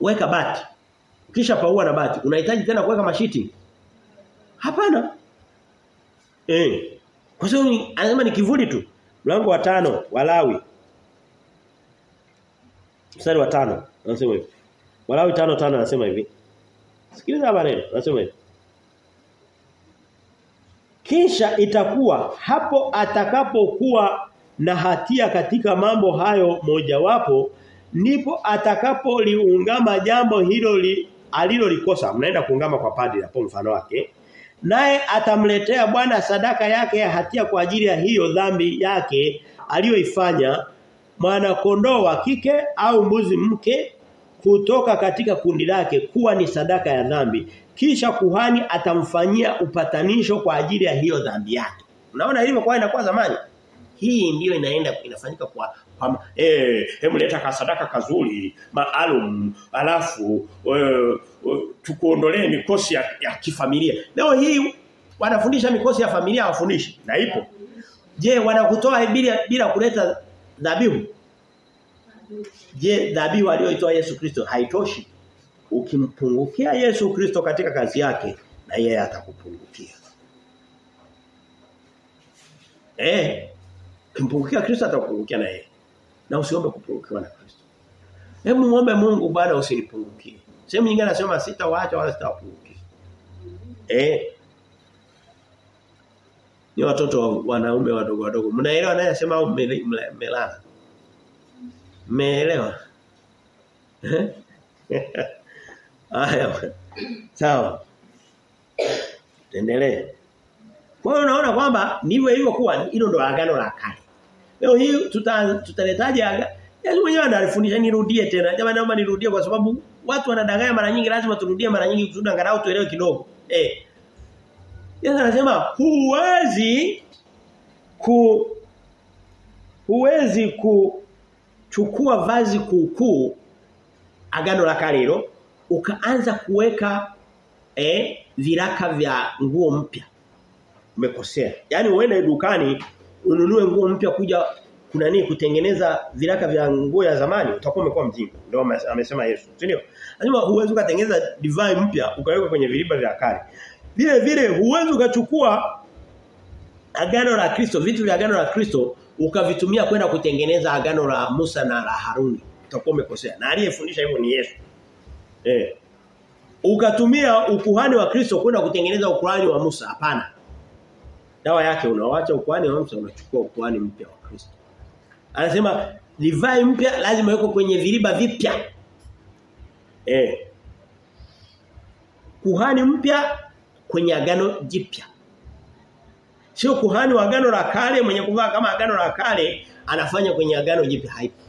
weka bati ukisha paua na bati unahitaji tena kuweka mashiti hapana. Eh kwa sababu anasema ni kivuli tu. Mlango wa tano walawi mstari wa tano anasema hivi. Walawi tano tano anasema hivi. Sikiliza maneno, anasema hivi. Kisha itakuwa hapo atakapokuwa na hatia katika mambo hayo mojawapo ndipo atakapoliungama jambo hilo li, alilolikosa. Mnaenda kuungama kwa padri hapo mfano wake. Naye atamletea Bwana sadaka yake ya hatia kwa ajili ya hiyo dhambi yake aliyoifanya mwana kondoo wa kike au mbuzi mke kutoka katika kundi lake kuwa ni sadaka ya dhambi. Kisha kuhani atamfanyia upatanisho kwa ajili ya hiyo dhambi yake. Unaona hivyo kwa inakuwa zamani? Hii ndiyo inaenda inafanyika kwa kwa eh hebu leta kasadaka kazuri maalum alafu e, tukuondolee mikosi ya, ya kifamilia. Leo hii wanafundisha mikosi ya familia hawafundishi. Na ipo. Je wanakutoa bila bila kuleta dhabihu Je, dhabihu aliyoitoa Yesu Kristo haitoshi? Ukimpungukia Yesu Kristo katika kazi yake na yeye atakupungukia. Eh, ukimpungukia Kristo atakupungukia na yeye. Na usiombe kupungukiwa na Kristo. Hebu muombe Mungu Bwana usinipungukie. Sehemu nyingine anasema sitawaacha wala sitawapungukia. Eh. Ni watoto wanaume wadogo wadogo. Mnaelewa naye anasema au melala? Mmeelewa? Haya. Sawa. Tuendelee. Kwa hiyo unaona kwamba ndivyo hivyo kuwa hilo ndo agano la kale. Leo hii tuta tutaletaje aga Yesu mwenyewe anarifundisha nirudie tena. Jamani naomba nirudie kwa sababu watu wanadanganya mara nyingi lazima turudie mara nyingi kusudi angalau tuelewe kidogo. Eh. Yesu anasema huwezi ku huwezi ku chukua vazi kuukuu agano la kale hilo ukaanza kuweka eh viraka vya nguo mpya. Umekosea. Yani uende dukani ununue nguo mpya kuja kuna nini kutengeneza viraka vya nguo ya zamani utakuwa umekuwa mjinga. Ndio amesema Yesu si ndio? Lazima huwezi ukatengeneza divai mpya ukaweka kwenye viriba vya kale. Vile vile huwezi ukachukua agano la Kristo vitu vya agano la Kristo ukavitumia kwenda kutengeneza agano la Musa na la Haruni utakuwa umekosea. Na aliyefundisha hivyo ni Yesu. Eh. Ukatumia ukuhani wa Kristo kwenda kutengeneza ukuhani wa Musa? Hapana. Dawa yake unawacha ukuhani wa Musa unachukua ukuhani mpya wa Kristo. Anasema divai mpya lazima iwe kwenye viriba vipya. Eh. Kuhani mpya kwenye agano jipya Sio kuhani wa agano la kale mwenye kuvaa kama agano la kale anafanya kwenye agano jipya haipo.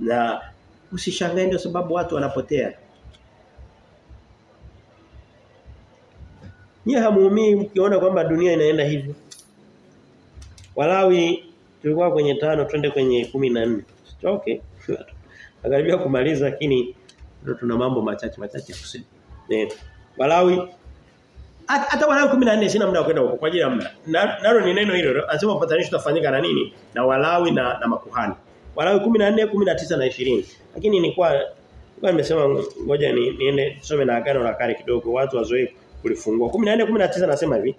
Na usishangae ndio sababu watu wanapotea. Nyie hamuumii mkiona kwamba dunia inaenda hivyo. Walawi tulikuwa kwenye tano twende kwenye 14. Okay. Nakaribia kumaliza lakini tuna mambo machache machache kusema. Eh, Walawi hata Walawi 14 sina muda wa kwenda huko kwa ajili ya muda. Na- Nalo ni neno hilo. Anasema upatanisho utafanyika na nini? Na Walawi na, na makuhani. Walawi 14, 19 na 20. Lakini nilikuwa kwa nimesema ngoja ni, niende tusome na agano la kale kidogo watu wazoe kulifungua. 14 19 nasema hivi.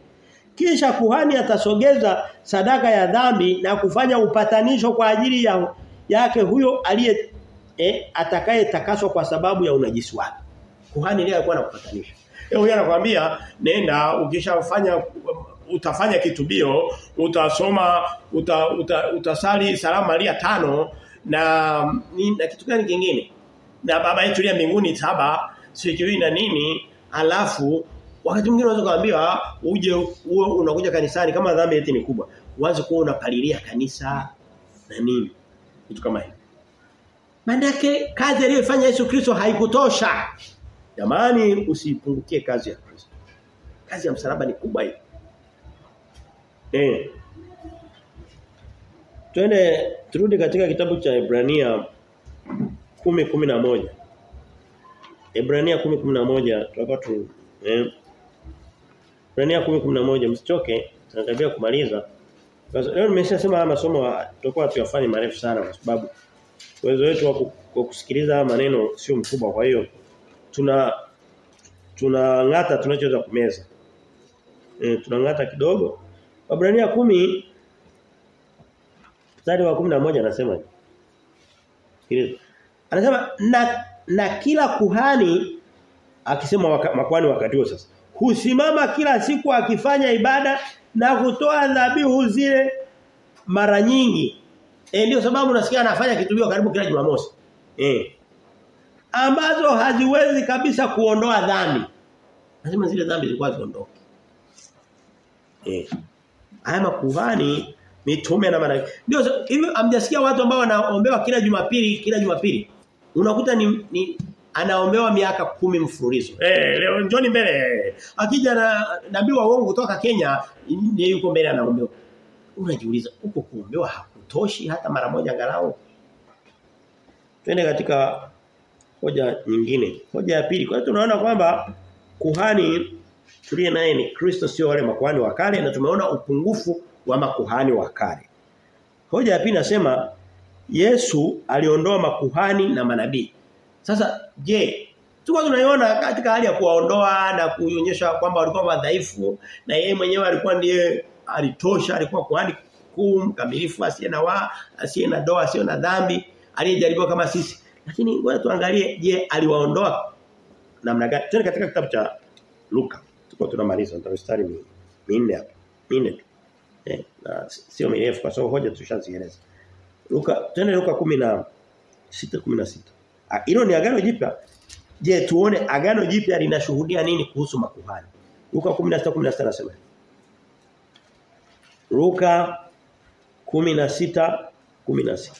Kisha kuhani atasogeza sadaka ya dhambi na kufanya upatanisho kwa ajili ya yake huyo aliye eh, atakaye takaswa kwa sababu ya unajisi wake. Kuhani ndiye alikuwa anakupatanisha. Leo huyu anakuambia nenda ukishafanya utafanya kitubio, utasoma uta, uta, utasali salamu Maria tano na ni, na kitu gani kingine? Na baba yetu ya mbinguni saba, sijui na nini, alafu wakati mwingine unaweza kuambiwa uje uwe unakuja kanisani kama dhambi yetu ni kubwa. Uanze kuwa unapalilia kanisa na nini? Kitu kama hiyo. Maana kazi aliyofanya Yesu Kristo haikutosha. Jamani usipungukie kazi ya Kristo. Kazi ya msalaba ni kubwa hii. Eh. Twende turudi katika kitabu cha Ibrania 10:11. Ibrania 10:11 tutakuwa tu eh. Ibrania 10:11 msichoke tunatabia kumaliza. Leo nimeshasema haya masomo tutakuwa tuyafanye marefu sana kwa sababu uwezo wetu wa kusikiliza maneno sio mkubwa kwa hiyo tuna tunangata tunachoweza kumeza. Eh tunangata kidogo. Waebrania 10 mstari wa 11 anasema hivi. Anasema na na kila kuhani akisema waka, makwani wakati huo sasa husimama kila siku akifanya ibada na kutoa dhabihu zile mara nyingi. Eh ndio sababu unasikia anafanya kitubio karibu kila Jumamosi. Eh. Ambazo haziwezi kabisa kuondoa dhambi. Lazima zile dhambi zilikuwa ziondoke. Eh. Haya makuhani mitume na manabii. Ndio hivi amjasikia watu ambao wanaombewa kila Jumapili kila Jumapili. Unakuta ni, ni anaombewa miaka kumi mfululizo. Eh leo njoni mbele. Akija na nabii wa uongo kutoka Kenya ndiye yuko mbele anaombewa. Unajiuliza huko kuombewa hakutoshi hata mara moja angalau. Twende katika hoja nyingine. Hoja ya pili. Kwa hiyo tunaona kwamba kuhani tuliye naye ni Kristo sio wale makuhani wa kale na tumeona upungufu wa makuhani wa kale. Hoja ya pili nasema Yesu aliondoa makuhani na manabii. Sasa je, tuko tunaiona katika hali ya kuwaondoa na kuonyesha kwamba walikuwa madhaifu na yeye mwenyewe alikuwa ndiye alitosha alikuwa kuhani kuu mkamilifu asiye na wa asiye na doa asiye na dhambi aliyejaribiwa kama sisi. Lakini ngoja tuangalie je aliwaondoa namna gani? Tena katika kitabu cha Luka. Tuko tunamaliza ndio mstari mi- minne hapa. Minne. Eh, na sio mirefu kwa sababu hoja tushazieleza. Luka tena Luka 16 16. Ah, Hilo ni agano jipya. Je, tuone agano jipya linashuhudia nini kuhusu makuhani? Luka 16 16 nasema. Luka 16 16.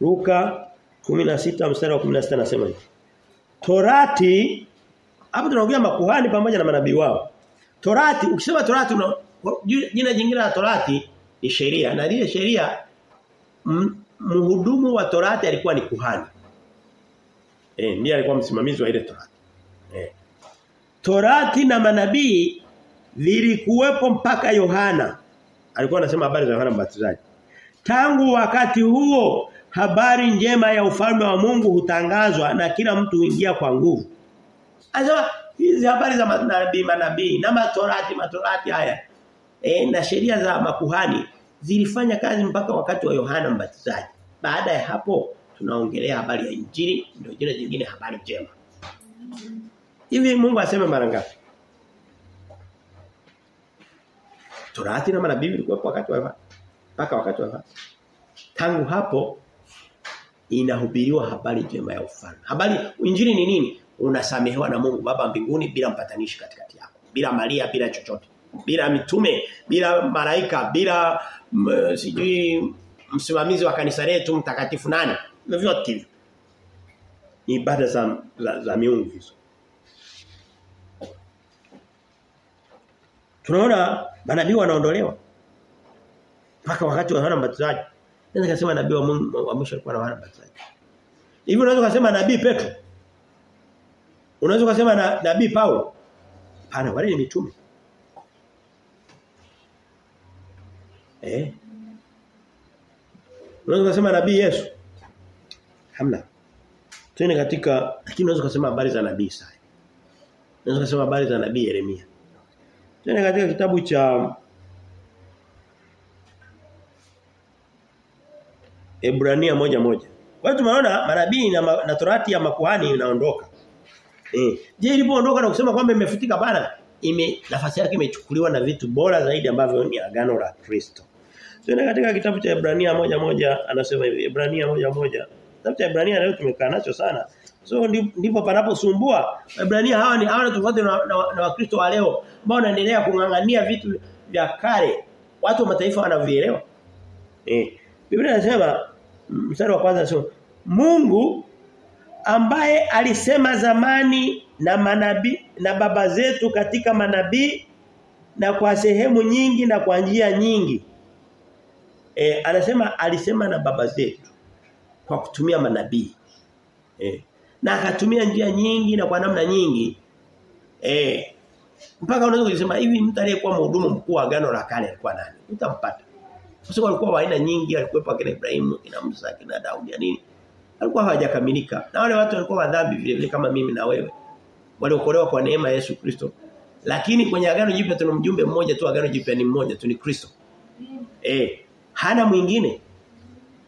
Luka 16 mstari wa 16 anasema hivi. Torati hapo tunaongea makuhani pamoja na manabii wao. Torati ukisema Torati una jina jingine la Torati ni sheria na ile sheria mhudumu wa Torati alikuwa ni kuhani. Eh ndiye alikuwa msimamizi wa ile Torati. Eh. Torati na manabii lilikuwepo mpaka Yohana. Alikuwa anasema habari za Yohana Mbatizaji. Tangu wakati huo habari njema ya ufalme wa Mungu hutangazwa na kila mtu huingia kwa nguvu. Anasema hizi habari za manabii manabii na matorati matorati haya e, na sheria za makuhani zilifanya kazi mpaka wakati wa Yohana Mbatizaji. Baada ya hapo tunaongelea habari ya injili ndio jina jingine habari njema. Hivi Mungu aseme mara ngapi? Torati na manabii vilikuwa wakati wa mpaka wakati wa. Tangu hapo inahubiriwa habari njema ya ufalme. Habari injili ni nini? Unasamehewa na Mungu Baba mbinguni bila mpatanishi katikati yako. Bila Maria, bila chochote. Bila mitume, bila malaika, bila sijui msimamizi wa kanisa letu mtakatifu nani. Vyote hivyo. Ni ibada za, za, za miungu hizo. Tunaona manabii wanaondolewa. Mpaka wakati wa Yohana Mbatizaji. Naweza kusema nabii wa Mungu wa mwisho alikuwa na wana Mbatizaji. Hivi unaweza kusema nabii Petro? Unaweza kusema na nabii Paulo? Hapana, wale ni mitume. Eh? Unaweza kusema nabii Yesu? Hamna. Twende katika lakini unaweza kusema habari za nabii Isaya. Unaweza kusema habari za nabii Yeremia. Twende katika kitabu cha Ebrania moja moja. Kwa hiyo tumeona manabii na, na torati ya makuhani inaondoka. Eh. Je, ilipoondoka na kusema kwamba imefutika bana, ime nafasi yake imechukuliwa na vitu bora zaidi ambavyo ni agano la Kristo. Tuende katika kitabu cha Ebrania moja moja anasema hivi Ebrania moja moja. Kitabu cha Ebrania leo tumekaa nacho sana. So ndipo panaposumbua. Ebrania hawa ni hawa tofauti na, na, na Wakristo wa leo ambao wanaendelea kungangania vitu vya kale. Watu wa mataifa wanavielewa. Eh. Biblia inasema mstari wa kwanza sio Mungu ambaye alisema zamani na manabii na baba zetu katika manabii na kwa sehemu nyingi na kwa njia nyingi. E, anasema alisema na baba zetu kwa kutumia manabii. E, na akatumia njia nyingi na kwa namna nyingi. E, mpaka unaweza kusema hivi mtu aliyekuwa mhudumu mkuu wa agano la kale alikuwa nani? Utampata. Kwa sababu walikuwa wa aina nyingi, alikuwepo akina Ibrahimu, kina Musa, kina Daudi ya nini? Alikuwa hawajakamilika. Na wale watu walikuwa wadhambi vile vile kama mimi na wewe. Waliokolewa kwa neema ya Yesu Kristo. Lakini kwenye agano jipya tuna mjumbe mmoja tu, agano jipya ni mmoja tu ni Kristo. Eh, hana mwingine.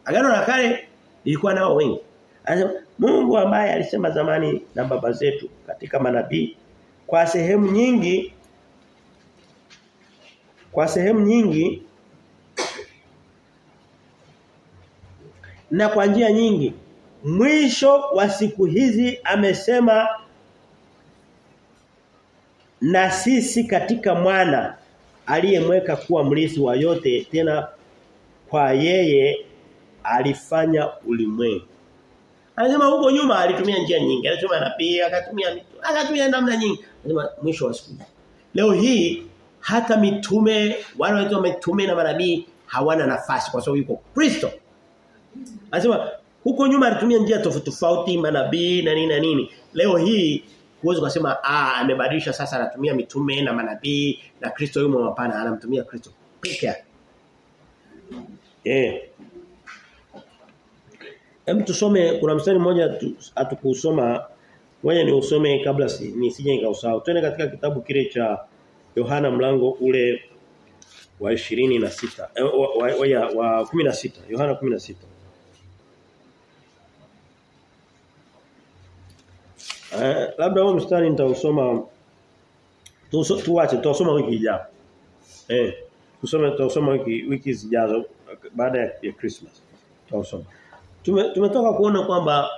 Agano la kale lilikuwa nao wengi. Anasema Mungu ambaye alisema zamani na baba zetu katika manabii kwa sehemu nyingi kwa sehemu nyingi na kwa njia nyingi mwisho wa siku hizi amesema na sisi katika mwana aliyemweka kuwa mlisi wa yote tena kwa yeye alifanya ulimwengu Anasema huko nyuma alitumia njia nyingi. Alisema nabii, akatumia akatumia namna nyingi. Anasema mwisho wa siku. Leo hii hata mitume wale wanaitwa mitume na manabii hawana nafasi kwa sababu yuko Kristo. Anasema huko nyuma alitumia njia tofauti tofauti manabii na nini na nini. Leo hii huwezi kusema ah amebadilisha sasa anatumia mitume na manabii na Kristo yumo hapana anamtumia Kristo peke yake. Eh. Hem tusome kuna mstari mmoja atukusoma wewe ni usome kabla si, nisije nikausahau. Twende katika kitabu kile cha Yohana mlango ule wa 26 eh, wa, wa, wa, wa 16 Yohana 16 Eh labda huo mstari nitausoma tuache tutasoma wiki ijayo. Eh tusome tutasoma wiki wiki zijazo baada ya Christmas. Tutasoma. Tume, tumetoka kuona kwamba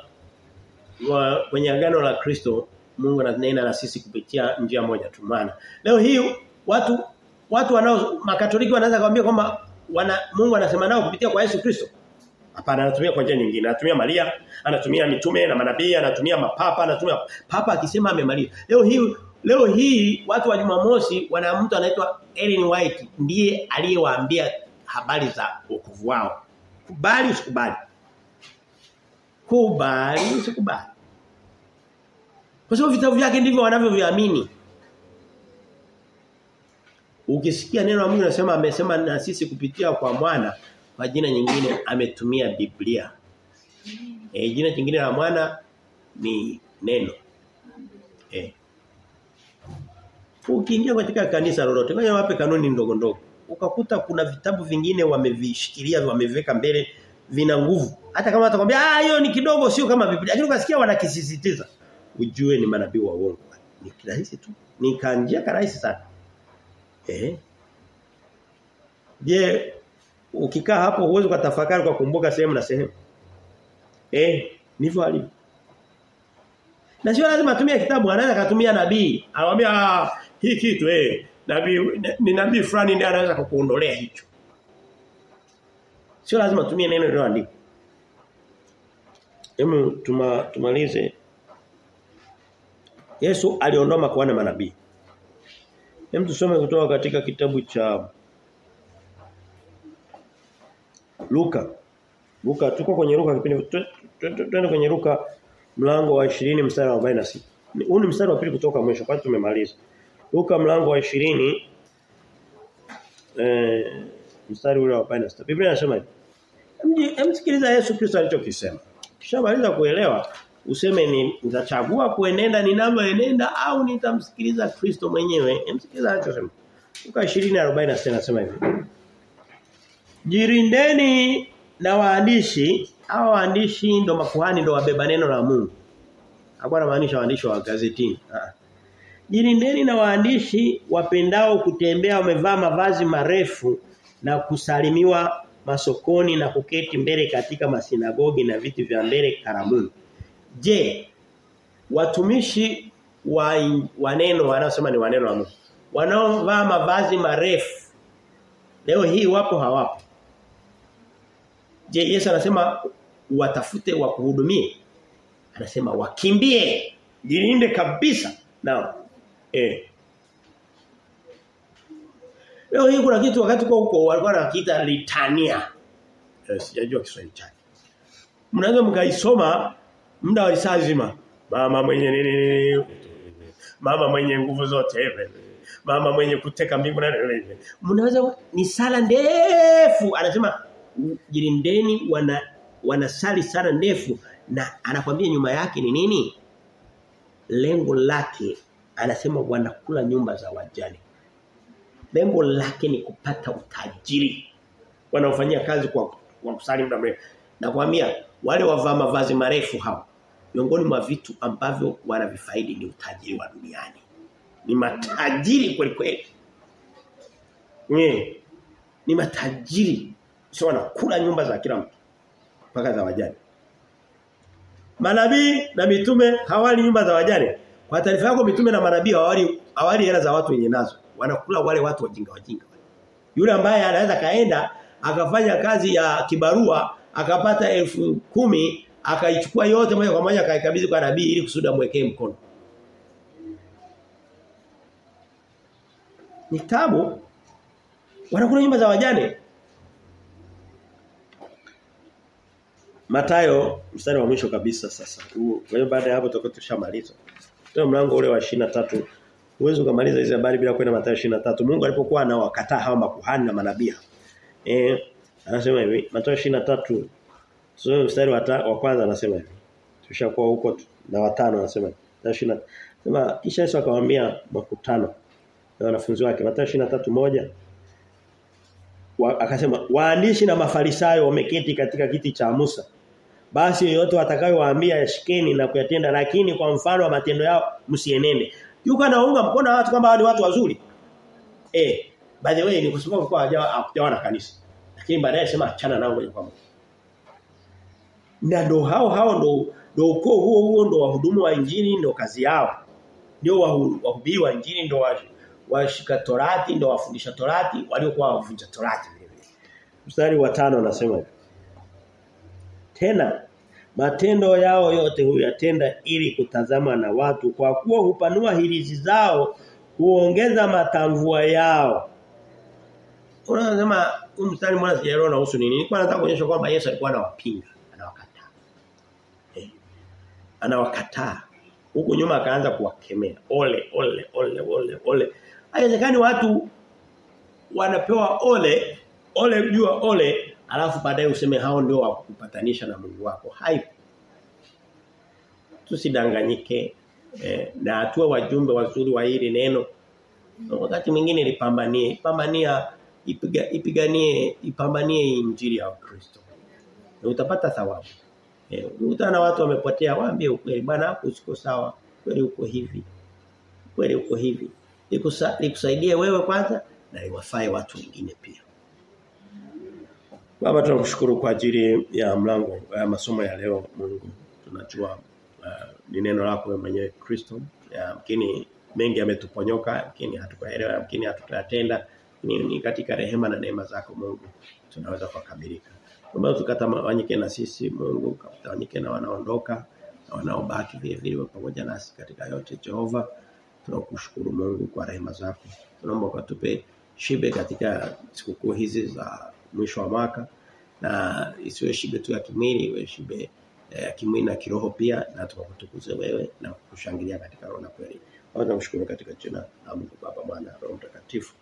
kwenye agano la Kristo Mungu ananena na sisi kupitia njia moja tu maana. Leo hii watu watu wanao makatoliki wanaanza kuambia kwamba wana Mungu anasema nao kupitia kwa Yesu Kristo. Hapana anatumia kwa njia nyingine. Anatumia Maria, anatumia mitume na manabii, anatumia mapapa, anatumia papa akisema amemaliza. Leo hii leo hii watu wa Jumamosi wana mtu anaitwa Ellen White ndiye aliyewaambia habari za wokovu wao. Kubali usikubali. Kubali usikubali. Kwa sababu vitabu vyake ndivyo wanavyoviamini. Ukisikia neno la Mungu linasema amesema na sisi kupitia kwa mwana kwa jina nyingine ametumia Biblia. E, jina jingine la mwana ni neno. E. Ukiingia katika kanisa lolote, ngoja wape kanuni ndogo ndogo. Ukakuta kuna vitabu vingine wamevishikilia wameweka mbele vina nguvu. Hata kama atakwambia ah hiyo ni kidogo sio kama Biblia. Lakini ukasikia wanakisisitiza. Ujue ni manabii wa uongo. Ni kirahisi tu. Ni kanjia karahisi sana. Eh? Je, ukikaa hapo huwezi kutafakari kwa kumbuka sehemu na sehemu. Eh, ndivyo alivyo. Na sio lazima atumie kitabu, anaweza kutumia nabii. Anamwambia ah, hii kitu eh nabii ni nabii fulani ndiye anaweza kukuondolea hicho. Sio lazima atumie neno lililoandikwa. Hebu tuma, tumalize. Yesu aliondoa makuhani manabii. Hem tusome kutoka katika kitabu cha Luka. Luka tuko kwenye Luka kipindi twende kwenye Luka mlango wa 20 mstari wa 46. huu ni mstari wa pili kutoka mwisho kwa tumemaliza. Luka mlango wa 20 eh mstari ule wa 46. Biblia inasema hivi. Msikiliza Yesu Kristo alichokisema. Kishamaliza kuelewa useme ni nitachagua kuenenda ninavyoenenda au nitamsikiliza Kristo mwenyewe. Msikiliza alichosema. Luka 20:46 anasema hivi. Jirindeni na waandishi, hao waandishi ndo makuhani ndo wabeba neno la Mungu. Hakuwa anamaanisha waandishi wa gazetini. Ah. Jirindeni na waandishi wapendao kutembea wamevaa mavazi marefu na kusalimiwa masokoni na kuketi mbele katika masinagogi na viti vya mbele karamuni. Je, watumishi wa, waneno wanaosema ni waneno wa Mungu wanaovaa mavazi marefu leo hii wapo hawapo? Je, Yesu anasema watafute wa kuhudumie? Anasema wakimbie, jilinde kabisa. nao. eh Leo hii kuna kitu wakati kwa huko walikuwa wanakiita litania. Eh, sijajua Kiswahili chake. Mnaweza mkaisoma muda wa saa zima. Mama mwenye nini Mama mwenye nguvu zote Mama mwenye kuteka mbingu na Mnaweza ni sala ndefu. Anasema jirindeni wana wanasali sana ndefu na anakwambia nyuma yake ni nini? Lengo lake anasema wanakula nyumba za wajane. Lengo lake ni kupata utajiri. Wanaofanyia kazi kwa kwa kusali muda mrefu. Nakwambia wale wavaa mavazi marefu hao miongoni mwa vitu ambavyo wanavifaidi ni utajiri wa duniani. Ni matajiri kweli kweli. Ni matajiri. Sio wanakula nyumba za kila mtu. Mpaka za wajane. Manabii na mitume hawali nyumba za wajane. Kwa taarifa yako mitume na manabii hawali hawali hela za watu wenye nazo. Wanakula wale watu wajinga wajinga. Yule ambaye anaweza kaenda akafanya kazi ya kibarua akapata elfu kumi akaichukua yote moja kwa moja akaikabidhi kwa nabii ili kusudi amwekee mkono. Ni tabu. Wanakula nyumba za wajane. Matayo mstari wa mwisho kabisa sasa. Kwa hiyo baada ya hapo tutakuwa tushamaliza. Ndio mlango ule wa 23. Huwezi kumaliza hizo habari bila kwenda Mathayo 23. Mungu alipokuwa anawakataa hawa makuhani na manabii. Eh, anasema hivi, Mathayo 23 Sio mstari wa, wa kwanza anasema hivi. Tushakuwa huko na watano anasema. Mathayo Sema kisha Yesu akamwambia makutano na wanafunzi wake Mathayo 23:1 wa, akasema waandishi na mafarisayo wameketi katika kiti cha Musa. Basi yote watakayowaambia yashikeni na kuyatenda lakini kwa mfano wa matendo yao msienene Yuko anaunga mkono watu kwamba ni watu wazuri. Eh, by the way ni kwa sababu kwa hajawa na kanisa. Lakini baadaye sema achana nao moja kwa moja. Na ndo hao hao ndo ndo ukoo huo huo ndo wahudumu wa injili ndo kazi yao. Ndio wahubiri wa injili ndo washika torati ndo wafundisha torati waliokuwa wafundisha torati Mstari wa 5 anasema hivi. Tena matendo yao yote huyatenda ili kutazama na watu kwa kuwa hupanua hirizi zao huongeza matamvua yao. Unasema mstari mwana sijaelewa na husu nini? Nilikuwa nataka kuonyesha kwamba Yesu alikuwa anawapinga, anawakataa. Eh. Anawakataa. Huko nyuma akaanza kuwakemea. Ole, ole, ole, ole, ole. Haiwezekani watu wanapewa ole, ole jua ole, alafu baadaye useme hao ndio wakupatanisha na Mungu wako. Haipo. Tusidanganyike eh, na tuwe wajumbe wazuri wa hili neno. Wakati mwingine lipambanie, pambania ipiga, ipiganie ipambanie injili ya Kristo. Na utapata thawabu. Eh, utana watu wamepotea waambie ukweli bwana usiko sawa, kweli uko hivi. Kweli uko hivi. Likusa, likusaidie wewe kwanza na liwafae watu wengine pia. Baba tunakushukuru kwa ajili ya mlango ya masomo ya leo Mungu. Tunajua uh, ni neno lako wewe mwenyewe Kristo. Yamkini mengi yametuponyoka, lakini hatukaelewa, lakini hatutayatenda. Ni, ni katika rehema na neema zako Mungu tunaweza kukamilika. Baba tukatawanyike na sisi Mungu, katawanyike na wanaondoka na wanaobaki vile vile pamoja nasi katika yote Jehova. Tunakushukuru Mungu kwa rehema zako. Tunaomba ukatupe shibe katika sikukuu hizi za mwisho wa mwaka na isiwe shibe tu ya kimwili iwe shibe ya kimwili na kiroho pia na tukakutukuze wewe na kushangilia katika roho na kweli. Baba tunashukuru katika jina la Mungu Baba Mwana Roho Mtakatifu.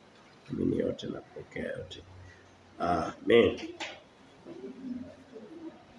Amini yote na kupokea yote. Amen.